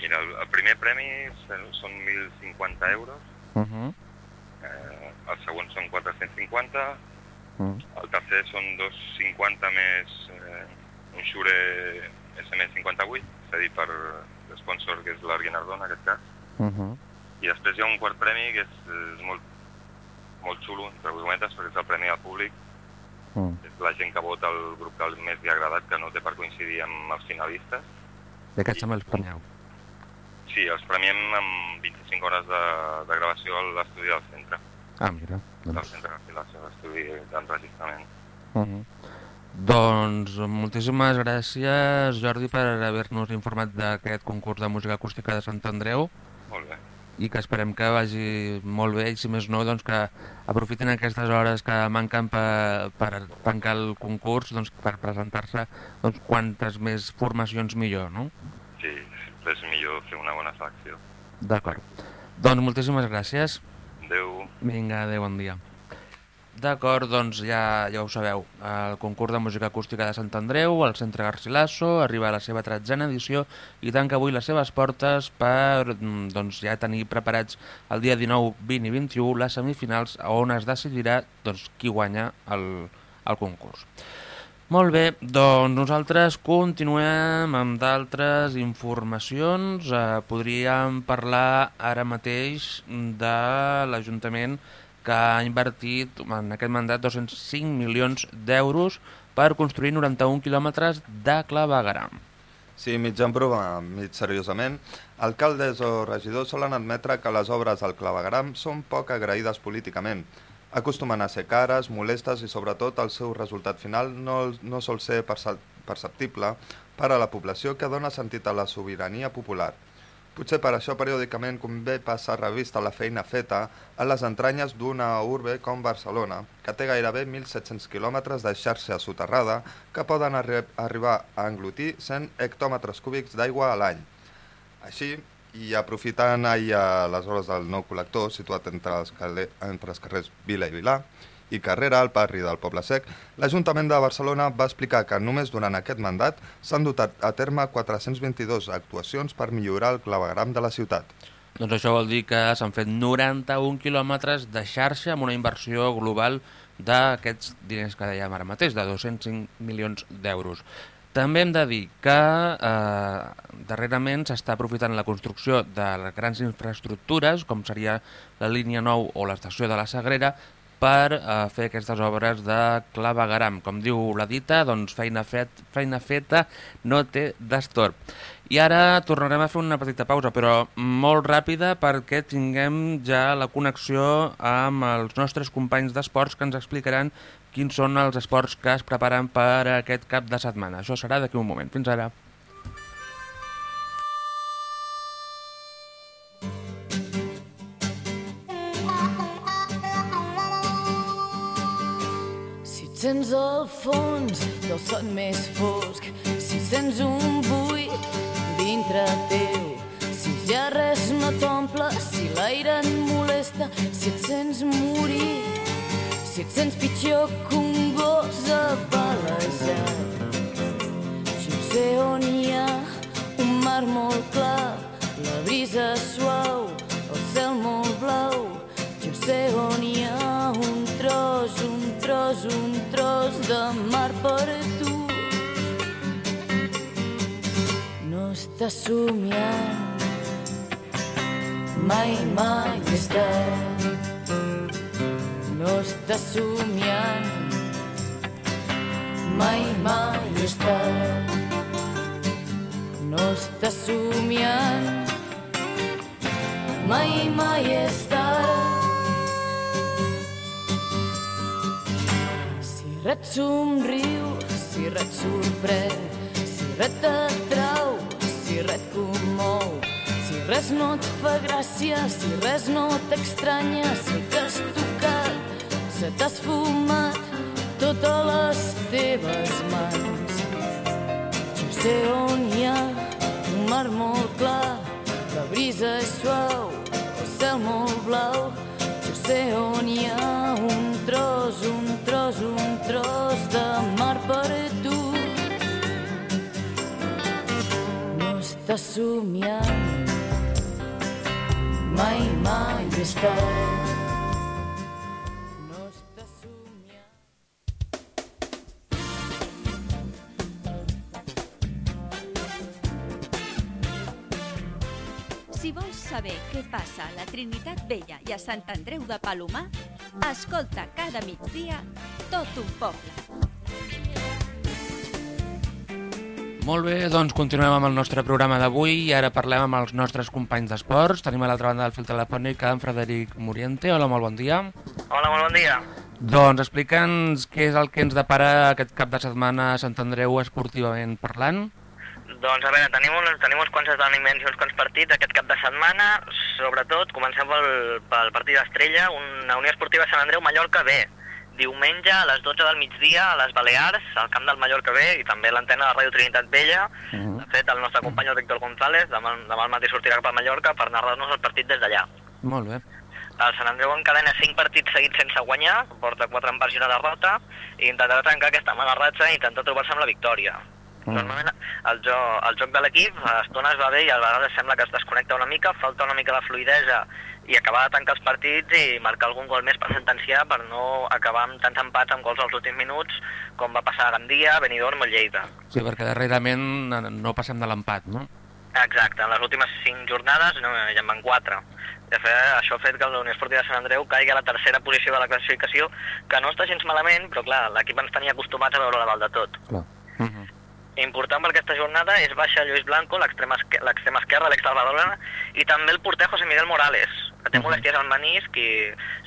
Speaker 8: Mira, el, el primer premi són- són 1.050 euros,
Speaker 1: Uh -huh.
Speaker 8: eh, el segon són 450,
Speaker 1: Uh -huh.
Speaker 8: el tercer són 250 més eh, un Shure SM58, és a dir, per l'sponsor que és l'Arguinardó en aquest cas,
Speaker 1: Uh -huh.
Speaker 8: i després hi ha un quart premi que és, és molt, molt xulo, entre cometes, perquè és el premi al públic, És la gent que vota el grup que més li ha agradat, que no té per coincidir amb els finalistes.
Speaker 1: I aquests també els premieu.
Speaker 8: Sí, els premiem amb 25 hores de, de gravació a l'estudi del centre,
Speaker 1: Ah, mira.
Speaker 8: del
Speaker 1: Doncs,
Speaker 8: centre d'afiliació, l'estudi d'enregistrament.
Speaker 1: uh -huh. doncs moltíssimes gràcies, Jordi, per haver-nos informat d'aquest concurs de música acústica de Sant Andreu
Speaker 8: Molt bé.
Speaker 1: I que esperem que vagi molt bé i si més no doncs que aprofitin aquestes hores que manquen per, per tancar el concurs doncs, per presentar-se doncs, quantes més formacions millor, no?
Speaker 8: Sí, és millor fer una bona selecció.
Speaker 1: D'acord. Doncs moltíssimes gràcies.
Speaker 8: Adéu.
Speaker 1: Vinga, adéu, bon dia. D'acord, doncs ja, ja ho sabeu, el concurs de música acústica de Sant Andreu, al Centre Garcilaso, arriba a la seva tretzena edició i tanca avui les seves portes per mm, doncs, ja tenir preparats el dia 19, 20 i 21 les semifinals on es decidirà doncs, qui guanya el, el concurs. Molt bé, doncs nosaltres continuem amb d'altres informacions. Eh, podríem parlar ara mateix de l'Ajuntament que ha invertit en aquest mandat 205 milions d'euros per construir 91 quilòmetres de clavegaram.
Speaker 3: Sí, mig en broma, mig seriosament, alcaldes o regidors solen admetre que les obres del clavegram són poc agraïdes políticament. Acostumen a ser cares, molestes i sobretot el seu resultat final no, no sol ser perce- perceptible per a la població que dona sentit a la sobirania popular. Potser per això periòdicament convé passar revista la feina feta a les entranyes d'una urbe com Barcelona, que té gairebé 1.700 quilòmetres de xarxa soterrada que poden arri arribar a englotir 100 hectòmetres cúbics d'aigua a l'any. Així, i aprofitant ahir a les hores del nou col·lector, situat entre els, entre els carrers Vila i Vilà, i Carrera, al barri del Poble Sec, l'Ajuntament de Barcelona va explicar que només durant aquest mandat s'han dotat a terme 422 actuacions per millorar el clavegram de la ciutat.
Speaker 1: Doncs això vol dir que s'han fet 91 quilòmetres de xarxa amb una inversió global d'aquests diners que dèiem ara mateix, de 205 milions d'euros. També hem de dir que eh, darrerament s'està aprofitant la construcció de grans infraestructures, com seria la línia 9 o l'estació de la Sagrera, per eh, fer aquestes obres de clavegaram. Com diu la dita, doncs feina, fet, feina feta no té destorb. I ara tornarem a fer una petita pausa, però molt ràpida perquè tinguem ja la connexió amb els nostres companys d'esports que ens explicaran quins són els esports que es preparen per aquest cap de setmana. Això serà d'aquí un moment. Fins ara.
Speaker 9: sents el fons del son més fosc, si sents un buit dintre teu, si ja res no t'omple, si l'aire et molesta, si et sents morir, si et sents pitjor que un gos apalejat. Si no sé on hi ha un mar molt clar, la brisa suau, el cel molt blau, jo no sé on hi ha un tros, un de mar per tu. No estàs somiant, mai, mai tard. No estàs somiant, mai, mai tard. No estàs somiant, mai, mai és res somriu, si res sorprèn, si res t'atrau, si res et commou, si res no et fa gràcia, si res no t'estranya, si t'has tocat, se t'ha esfumat totes les teves mans. Jo sé on hi ha un mar molt clar, la brisa és suau, el cel molt blau. Jo sé on hi ha un tros, un tros, un tros de mar per tu. No estàs somiant, mai, mai és tard.
Speaker 2: Si vols saber què passa a la Trinitat Vella i a Sant Andreu de Palomar, escolta cada migdia tot un poble.
Speaker 1: Molt bé, doncs continuem amb el nostre programa d'avui i ara parlem amb els nostres companys d'esports. Tenim a l'altra banda del fil telefònic en Frederic Moriente. Hola, molt bon dia.
Speaker 10: Hola, molt bon dia.
Speaker 1: Doncs explica'ns què és el que ens depara aquest cap de setmana a Sant Andreu esportivament parlant.
Speaker 10: Doncs a veure, tenim, un, tenim uns quants esdeveniments i uns quants partits aquest cap de setmana. Sobretot, comencem pel, pel partit d'Estrella, una Unió Esportiva Sant Andreu Mallorca B. Diumenge a les 12 del migdia a les Balears, al camp del Mallorca B i també l'antena de Ràdio Trinitat Vella. De fet, el nostre company el Víctor González demà, demà al matí sortirà cap a Mallorca per narrar-nos el partit des d'allà.
Speaker 1: Molt bé.
Speaker 10: El Sant Andreu encadena 5 partits seguits sense guanyar, porta 4 empats i una derrota, i intentarà tancar aquesta mala ratxa i intentar trobar-se amb la victòria. Normalment el, jo, el joc de l'equip a estones va bé i a vegades sembla que es desconnecta una mica, falta una mica de fluidesa i acabar de tancar els partits i marcar algun gol més per sentenciar per no acabar amb tants empats amb gols als últims minuts com va passar a Gandia, Benidorm o Lleida.
Speaker 1: Sí, perquè darrerament no- no passem de l'empat, no?
Speaker 10: Exacte, en les últimes 5 jornades no, ja en van 4. De fet, això ha fet que la Unió Esportiva de Sant Andreu caigui a la tercera posició de la classificació, que no està gens malament, però clar, l'equip ens tenia acostumats a veure la dalt de tot.
Speaker 1: Clar.
Speaker 10: Important per aquesta jornada és baixa Lluís Blanco, l'extrem esque- l'extrem esquerre, l'ex del Badalona, i també el porter José Miguel Morales, té molèsties al menisc i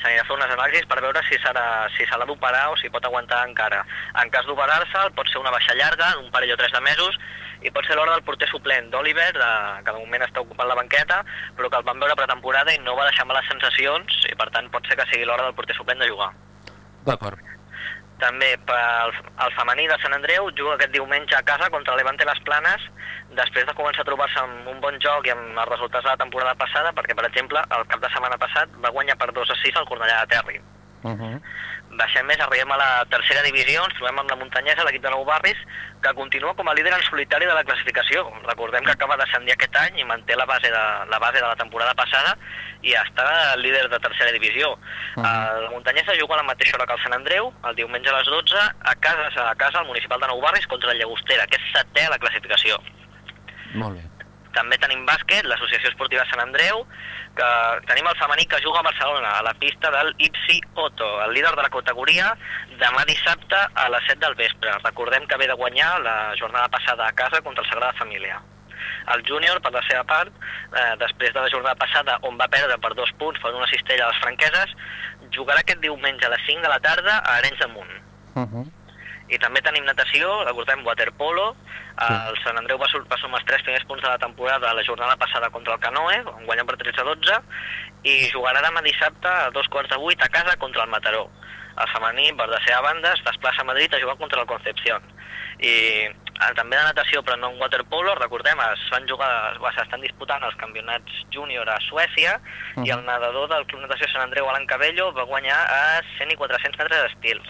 Speaker 10: s'anirà a fer unes anàlisis per veure si serà si se l'ha d'operar o si pot aguantar encara. En cas d'operar-se, pot ser una baixa llarga, un parell o tres de mesos, i pot ser l'hora del porter suplent d'Oliver, de, que de moment està ocupant la banqueta, però que el van veure pretemporada i no va deixar males sensacions, i per tant pot ser que sigui l'hora del porter suplent de jugar.
Speaker 1: D'acord.
Speaker 10: També pel el femení de Sant Andreu juga aquest diumenge a casa contra l'Evante Les Planes després de començar a trobar-se amb un bon joc i amb els resultats de la temporada passada perquè, per exemple, el cap de setmana passat va guanyar per 2 a 6 al Cornellà de Terri.
Speaker 1: Uh -huh.
Speaker 10: Baixem més, arribem a la tercera divisió, ens trobem amb la muntanyesa, l'equip de Nou Barris, que continua com a líder en solitari de la classificació. Recordem que acaba d'ascendir aquest any i manté la base de la, base de la temporada passada i està líder de tercera divisió. Uh -huh. La muntanyesa juga a la mateixa hora que el Sant Andreu, el diumenge a les 12, a casa, a casa al municipal de Nou Barris contra el Llagostera, que és setè a la classificació.
Speaker 1: Molt bé.
Speaker 10: També tenim bàsquet, l'Associació Esportiva Sant Andreu, que tenim el femení que juga a Barcelona, a la pista del Ipsi Otto, el líder de la categoria, demà dissabte a les 7 del vespre. Recordem que ve de guanyar la jornada passada a casa contra el Sagrada Família. El júnior, per la seva part, eh, després de la jornada passada, on va perdre per dos punts per una cistella a les franqueses, jugarà aquest diumenge a les 5 de la tarda a Arenys de Munt.
Speaker 1: Uh -huh.
Speaker 10: I també tenim natació, recordem waterpolo, el Sant Andreu va, va sumar els tres primers punts de la temporada la jornada passada contra el Canoe, on guanya per 13 a 12, i jugarà demà dissabte a dos quarts de vuit a casa contra el Mataró. El femení, per la seva banda, es desplaça a Madrid a jugar contra el Concepción. I eh, també de natació, però no en waterpolo, recordem, es van jugar, es- s'estan disputant els campionats júnior a Suècia, i el nedador del Club Natació Sant Andreu, Alan Cabello, va guanyar a 100 i 400 metres d'estils.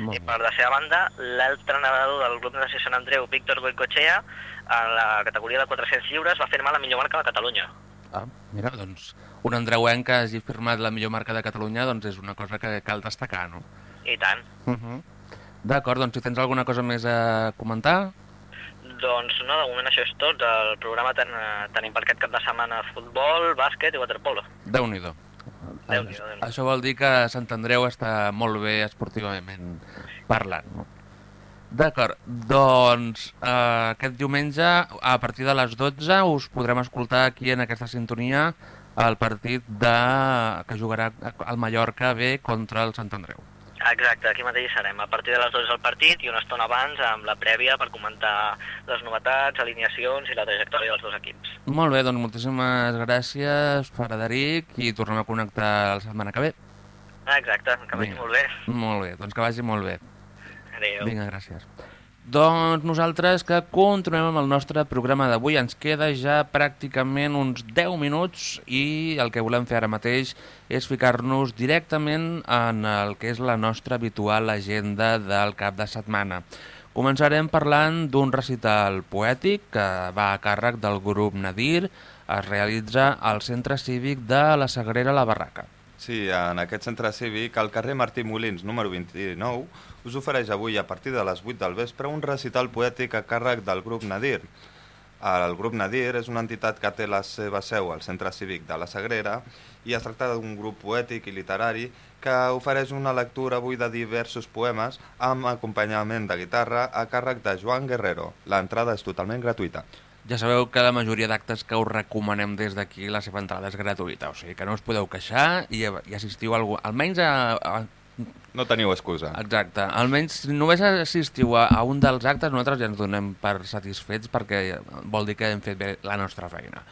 Speaker 1: Molt
Speaker 10: I per la seva banda, l'altre nedador del grup de natació Sant Andreu, Víctor Boicochea, en la categoria de 400 lliures va firmar la millor marca de Catalunya.
Speaker 1: Ah, mira, doncs un andreuenc que hagi firmat la millor marca de Catalunya doncs és una cosa que cal destacar, no?
Speaker 10: I tant.
Speaker 1: Uh -huh. D'acord, doncs si tens alguna cosa més a comentar...
Speaker 10: Doncs no, de moment això és tot. El programa ten, eh, tenim per aquest cap de setmana futbol, bàsquet i waterpolo.
Speaker 1: Déu-n'hi-do.
Speaker 10: Déu-n'hi-do, Déu-n'hi-do.
Speaker 1: Això vol dir que Sant Andreu està molt bé esportivament parlant? D'acord, doncs eh, aquest diumenge a partir de les 12 us podrem escoltar aquí en aquesta sintonia el partit de... que jugarà el Mallorca B contra el Sant Andreu.
Speaker 10: Exacte, aquí mateix serem. A partir de les 12 el partit i una estona abans amb la prèvia per comentar les novetats, alineacions i la trajectòria dels dos equips.
Speaker 1: Molt bé, doncs moltíssimes gràcies, Frederic, i tornem a connectar la setmana que ve.
Speaker 10: Exacte, que vagi
Speaker 1: Vinga.
Speaker 10: molt bé.
Speaker 1: Molt bé, doncs que vagi molt bé.
Speaker 10: Adéu.
Speaker 1: Vinga, gràcies. Doncs nosaltres que continuem amb el nostre programa d'avui. Ens queda ja pràcticament uns 10 minuts i el que volem fer ara mateix és ficar-nos directament en el que és la nostra habitual agenda del cap de setmana. Començarem parlant d'un recital poètic que va a càrrec del grup Nadir, es realitza al Centre Cívic de la Sagrera La Barraca.
Speaker 3: Sí, en aquest centre cívic, al carrer Martí Molins, número 29, us ofereix avui, a partir de les 8 del vespre, un recital poètic a càrrec del grup Nadir. El grup Nadir és una entitat que té la seva seu al centre cívic de la Sagrera i es tracta d'un grup poètic i literari que ofereix una lectura avui de diversos poemes amb acompanyament de guitarra a càrrec de Joan Guerrero. L'entrada és totalment gratuïta.
Speaker 1: Ja sabeu que la majoria d'actes que us recomanem des d'aquí la seva entrada és gratuïta, o sigui que no us podeu queixar i, i assistiu a algú, almenys a, a...
Speaker 3: No teniu excusa.
Speaker 1: Exacte, almenys només assistiu a, a un dels actes nosaltres ja ens donem per satisfets perquè vol dir que hem fet bé la nostra feina.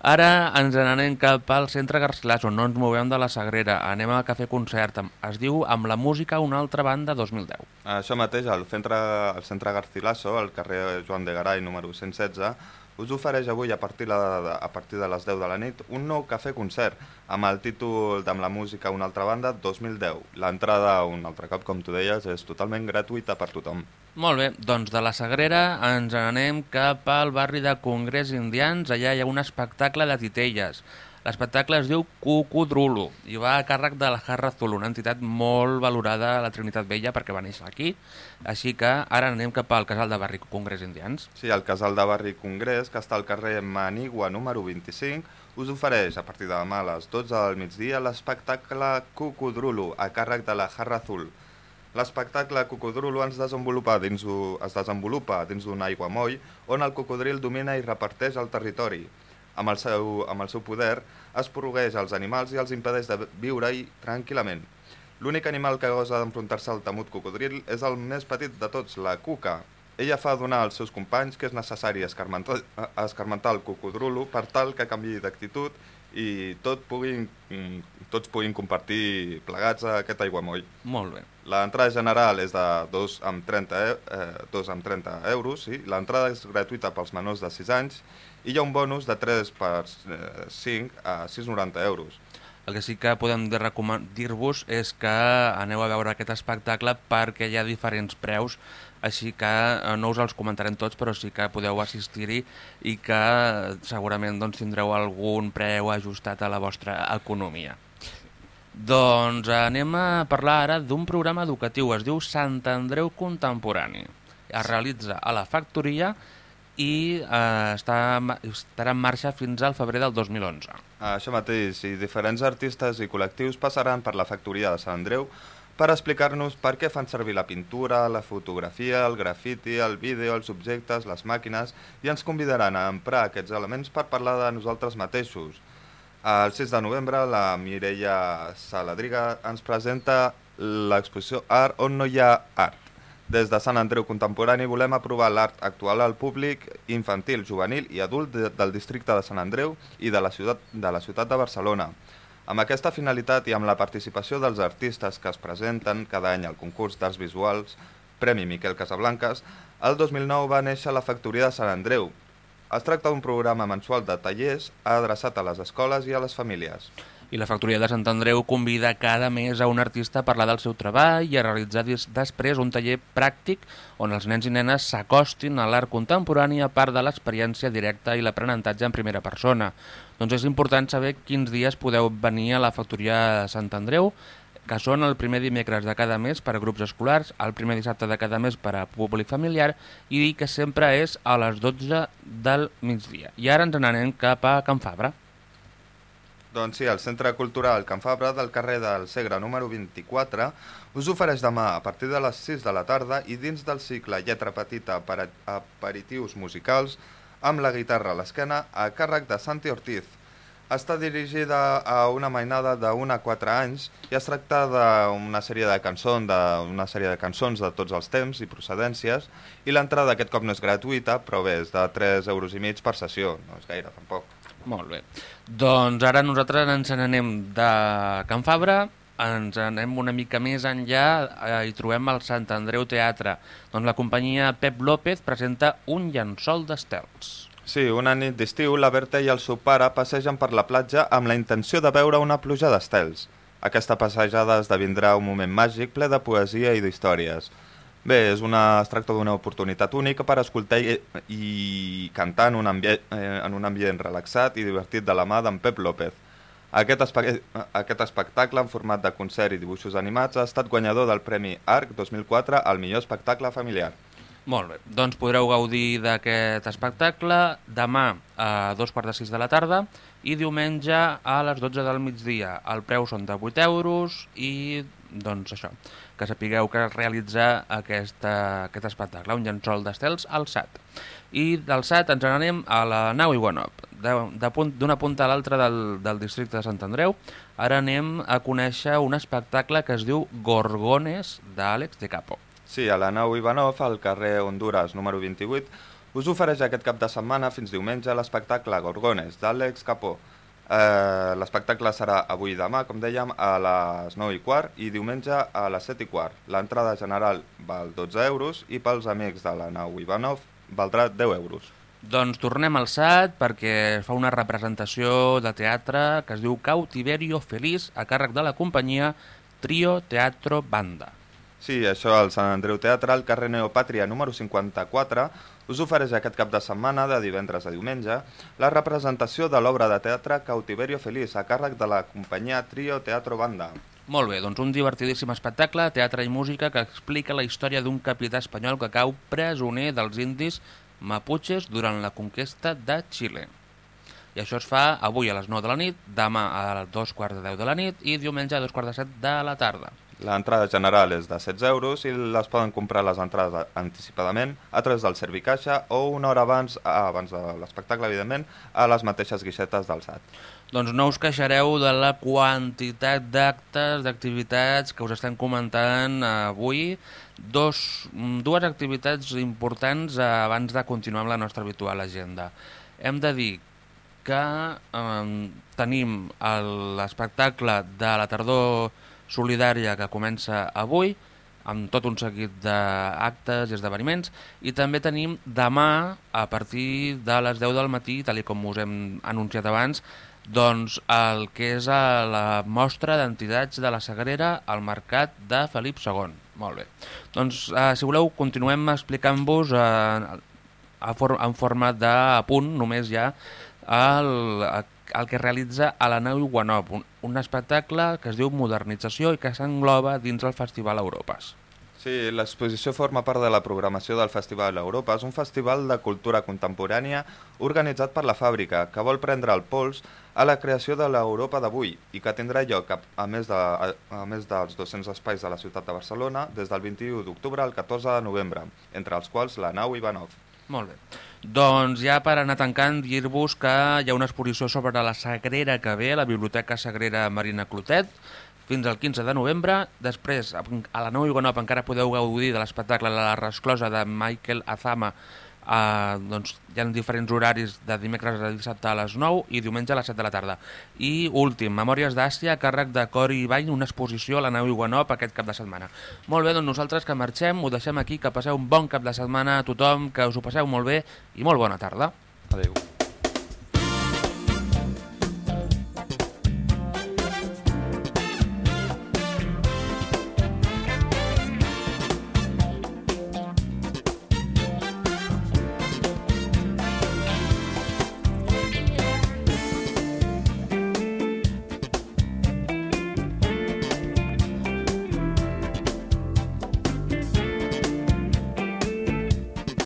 Speaker 1: Ara ens n'anem cap al centre Garcilaso, no ens movem de la Sagrera, anem al Cafè Concert, es diu Amb la música una altra banda 2010.
Speaker 3: Això mateix, el centre, el centre Garcilaso, al carrer Joan de Garay, número 116, us ofereix avui, a partir, la, a partir de les 10 de la nit, un nou cafè-concert amb el títol d'Amb la música una altra banda 2010. L'entrada, un altre cop, com tu deies, és totalment gratuïta per tothom.
Speaker 1: Molt bé, doncs de la Sagrera ens anem cap al barri de Congrés Indians, allà hi ha un espectacle de titelles. L'espectacle es diu Cucudrulo i va a càrrec de la Jarra Azul, una entitat molt valorada a la Trinitat Vella perquè va néixer aquí. Així que ara anem cap al casal de barri Congrés Indians.
Speaker 3: Sí, el casal de barri Congrés, que està al carrer Manigua número 25, us ofereix a partir de demà a les 12 del migdia l'espectacle Cucudrulo a càrrec de la Jarra Azul. L'espectacle Cocodrulo ens desenvolupa dins, es desenvolupa dins d'un aiguamoll on el cocodril domina i reparteix el territori. Amb el seu, amb el seu poder, es porrugueix als animals i els impedeix de viure-hi tranquil·lament. L'únic animal que gosa d'enfrontar-se al temut cocodril és el més petit de tots, la cuca. Ella fa donar als seus companys que és necessari escarmentar, escarmentar el cocodrulo per tal que canvi d'actitud i tot puguin, mm, tots puguin compartir plegats a aquest aiguamoll.
Speaker 1: Molt bé.
Speaker 3: L'entrada general és de 2 amb 30, eh, eh, 2 amb 30 euros, sí? l'entrada és gratuïta pels menors de 6 anys i hi ha un bonus de 3 per eh, 5 a 6,90 euros.
Speaker 1: El que sí que podem dir-vos és que aneu a veure aquest espectacle perquè hi ha diferents preus, així que eh, no us els comentarem tots, però sí que podeu assistir-hi i que eh, segurament doncs, tindreu algun preu ajustat a la vostra economia. Doncs anem a parlar ara d'un programa educatiu, es diu Sant Andreu Contemporani. Es realitza a la factoria i eh, està, estarà en marxa fins al febrer del 2011.
Speaker 3: Això mateix, i diferents artistes i col·lectius passaran per la factoria de Sant Andreu per explicar-nos per què fan servir la pintura, la fotografia, el grafiti, el vídeo, els objectes, les màquines, i ens convidaran a emprar aquests elements per parlar de nosaltres mateixos. El 6 de novembre, la Mireia Saladriga ens presenta l'exposició Art on no hi ha art. Des de Sant Andreu Contemporani volem aprovar l'art actual al públic infantil, juvenil i adult de, del districte de Sant Andreu i de la, ciutat, de la ciutat de Barcelona. Amb aquesta finalitat i amb la participació dels artistes que es presenten cada any al concurs d'arts visuals Premi Miquel Casablanques, el 2009 va néixer la Factoria de Sant Andreu. Es tracta d'un programa mensual de tallers adreçat a les escoles i a les famílies.
Speaker 1: I la Factoria de Sant Andreu convida cada mes a un artista a parlar del seu treball i a realitzar des- després un taller pràctic on els nens i nenes s'acostin a l'art contemporani a part de l'experiència directa i l'aprenentatge en primera persona. Doncs és important saber quins dies podeu venir a la Factoria de Sant Andreu, que són el primer dimecres de cada mes per a grups escolars, el primer dissabte de cada mes per a públic familiar i que sempre és a les 12 del migdia. I ara ens n'anem cap a Can Fabra.
Speaker 3: Doncs sí, el Centre Cultural Can Fabra del carrer del Segre número 24 us ofereix demà a partir de les 6 de la tarda i dins del cicle Lletra Petita per a aperitius musicals amb la guitarra a l'esquena a càrrec de Santi Ortiz. Està dirigida a una mainada 1 a 4 anys i es tracta d'una sèrie de cançons de, una sèrie de cançons de tots els temps i procedències i l'entrada aquest cop no és gratuïta però bé, és de 3 euros i mig per sessió, no és gaire tampoc.
Speaker 1: Molt bé. Doncs ara nosaltres ens n'anem de Can Fabra, ens anem una mica més enllà eh, i trobem el Sant Andreu Teatre. Doncs la companyia Pep López presenta un llençol d'estels.
Speaker 3: Sí, una nit d'estiu, la Berta i el seu pare passegen per la platja amb la intenció de veure una pluja d'estels. Aquesta passejada esdevindrà un moment màgic ple de poesia i d'històries. Bé, és una, es tracta d'una oportunitat única per escoltar i, i cantar en un, ambient, eh, en un ambient relaxat i divertit de la mà d'en Pep López. Aquest, espe aquest espectacle en format de concert i dibuixos animats ha estat guanyador del Premi ARC 2004 al millor espectacle familiar.
Speaker 1: Molt bé, doncs podreu gaudir d'aquest espectacle demà a dos quarts de sis de la tarda i diumenge a les 12 del migdia. El preu són de 8 euros i doncs això, que sapigueu que es realitza aquesta, aquest espectacle, un llençol d'estels al SAT. I del SAT ens n'anem a la nau Iguanop, d'una punt, punta a l'altra del, del districte de Sant Andreu. Ara anem a conèixer un espectacle que es diu Gorgones d'Àlex de Capo.
Speaker 3: Sí, a la nau Ivanov, al carrer Honduras número 28, us ofereix aquest cap de setmana fins diumenge l'espectacle Gorgones d'Àlex Capó. Eh, L'espectacle serà avui i demà, com dèiem, a les 9 i quart i diumenge a les 7 i quart. L'entrada general val 12 euros i pels amics de la nau Ivanov valdrà 10 euros.
Speaker 1: Doncs tornem al SAT perquè fa una representació de teatre que es diu Cautiverio Feliç a càrrec de la companyia Trio Teatro Banda.
Speaker 3: Sí, això al Sant Andreu Teatre, al carrer Neopàtria número 54, us ofereix aquest cap de setmana, de divendres a diumenge, la representació de l'obra de teatre Cautiverio Feliç, a càrrec de la companyia Trio Teatro Banda.
Speaker 1: Molt bé, doncs un divertidíssim espectacle, teatre i música, que explica la història d'un capità espanyol que cau presoner dels indis mapuches durant la conquesta de Xile. I això es fa avui a les 9 de la nit, demà a dos quarts de 10 de la nit i diumenge a dos quarts de 7 de la tarda.
Speaker 3: L'entrada general és de 16 euros i les poden comprar les entrades anticipadament a través del Servicaixa o una hora abans, abans de l'espectacle, evidentment, a les mateixes guixetes del SAT.
Speaker 1: Doncs no us queixareu de la quantitat d'actes, d'activitats que us estem comentant avui. Dos, dues activitats importants abans de continuar amb la nostra habitual agenda. Hem de dir que eh, tenim l'espectacle de la tardor solidària que comença avui, amb tot un seguit d'actes i esdeveniments, i també tenim demà, a partir de les 10 del matí, tal com us hem anunciat abans, doncs el que és a la mostra d'entitats de la Sagrera al Mercat de Felip II. Molt bé. Doncs, eh, si voleu, continuem explicant-vos eh, for en forma d'apunt, només ja, el, el que realitza a la nau Iguanop, un, un espectacle que es diu Modernització i que s'engloba dins el Festival Europes.
Speaker 3: Sí, l'exposició forma part de la programació del Festival Europa. És un festival de cultura contemporània organitzat per la fàbrica, que vol prendre el pols a la creació de l'Europa d'avui i que tindrà lloc, a, a, més de, a, a més dels 200 espais de la ciutat de Barcelona, des del 21 d'octubre al 14 de novembre, entre els quals la nau Ivanov.
Speaker 1: Molt bé. Doncs ja per anar tancant, dir-vos que hi ha una exposició sobre la Sagrera que ve a la Biblioteca Sagrera Marina Clotet, fins al 15 de novembre. Després, a la Nou Igonop encara podeu gaudir de l'espectacle La resclosa de Michael Azama. Uh, doncs hi ha diferents horaris de dimecres a dissabte a les 9 i diumenge a les 7 de la tarda. I últim, Memòries d'Àsia, càrrec de Cori Bany, una exposició a la nau Iguanop aquest cap de setmana. Molt bé, doncs nosaltres que marxem, ho deixem aquí, que passeu un bon cap de setmana a tothom, que us ho passeu molt bé i molt bona tarda.
Speaker 3: Adéu.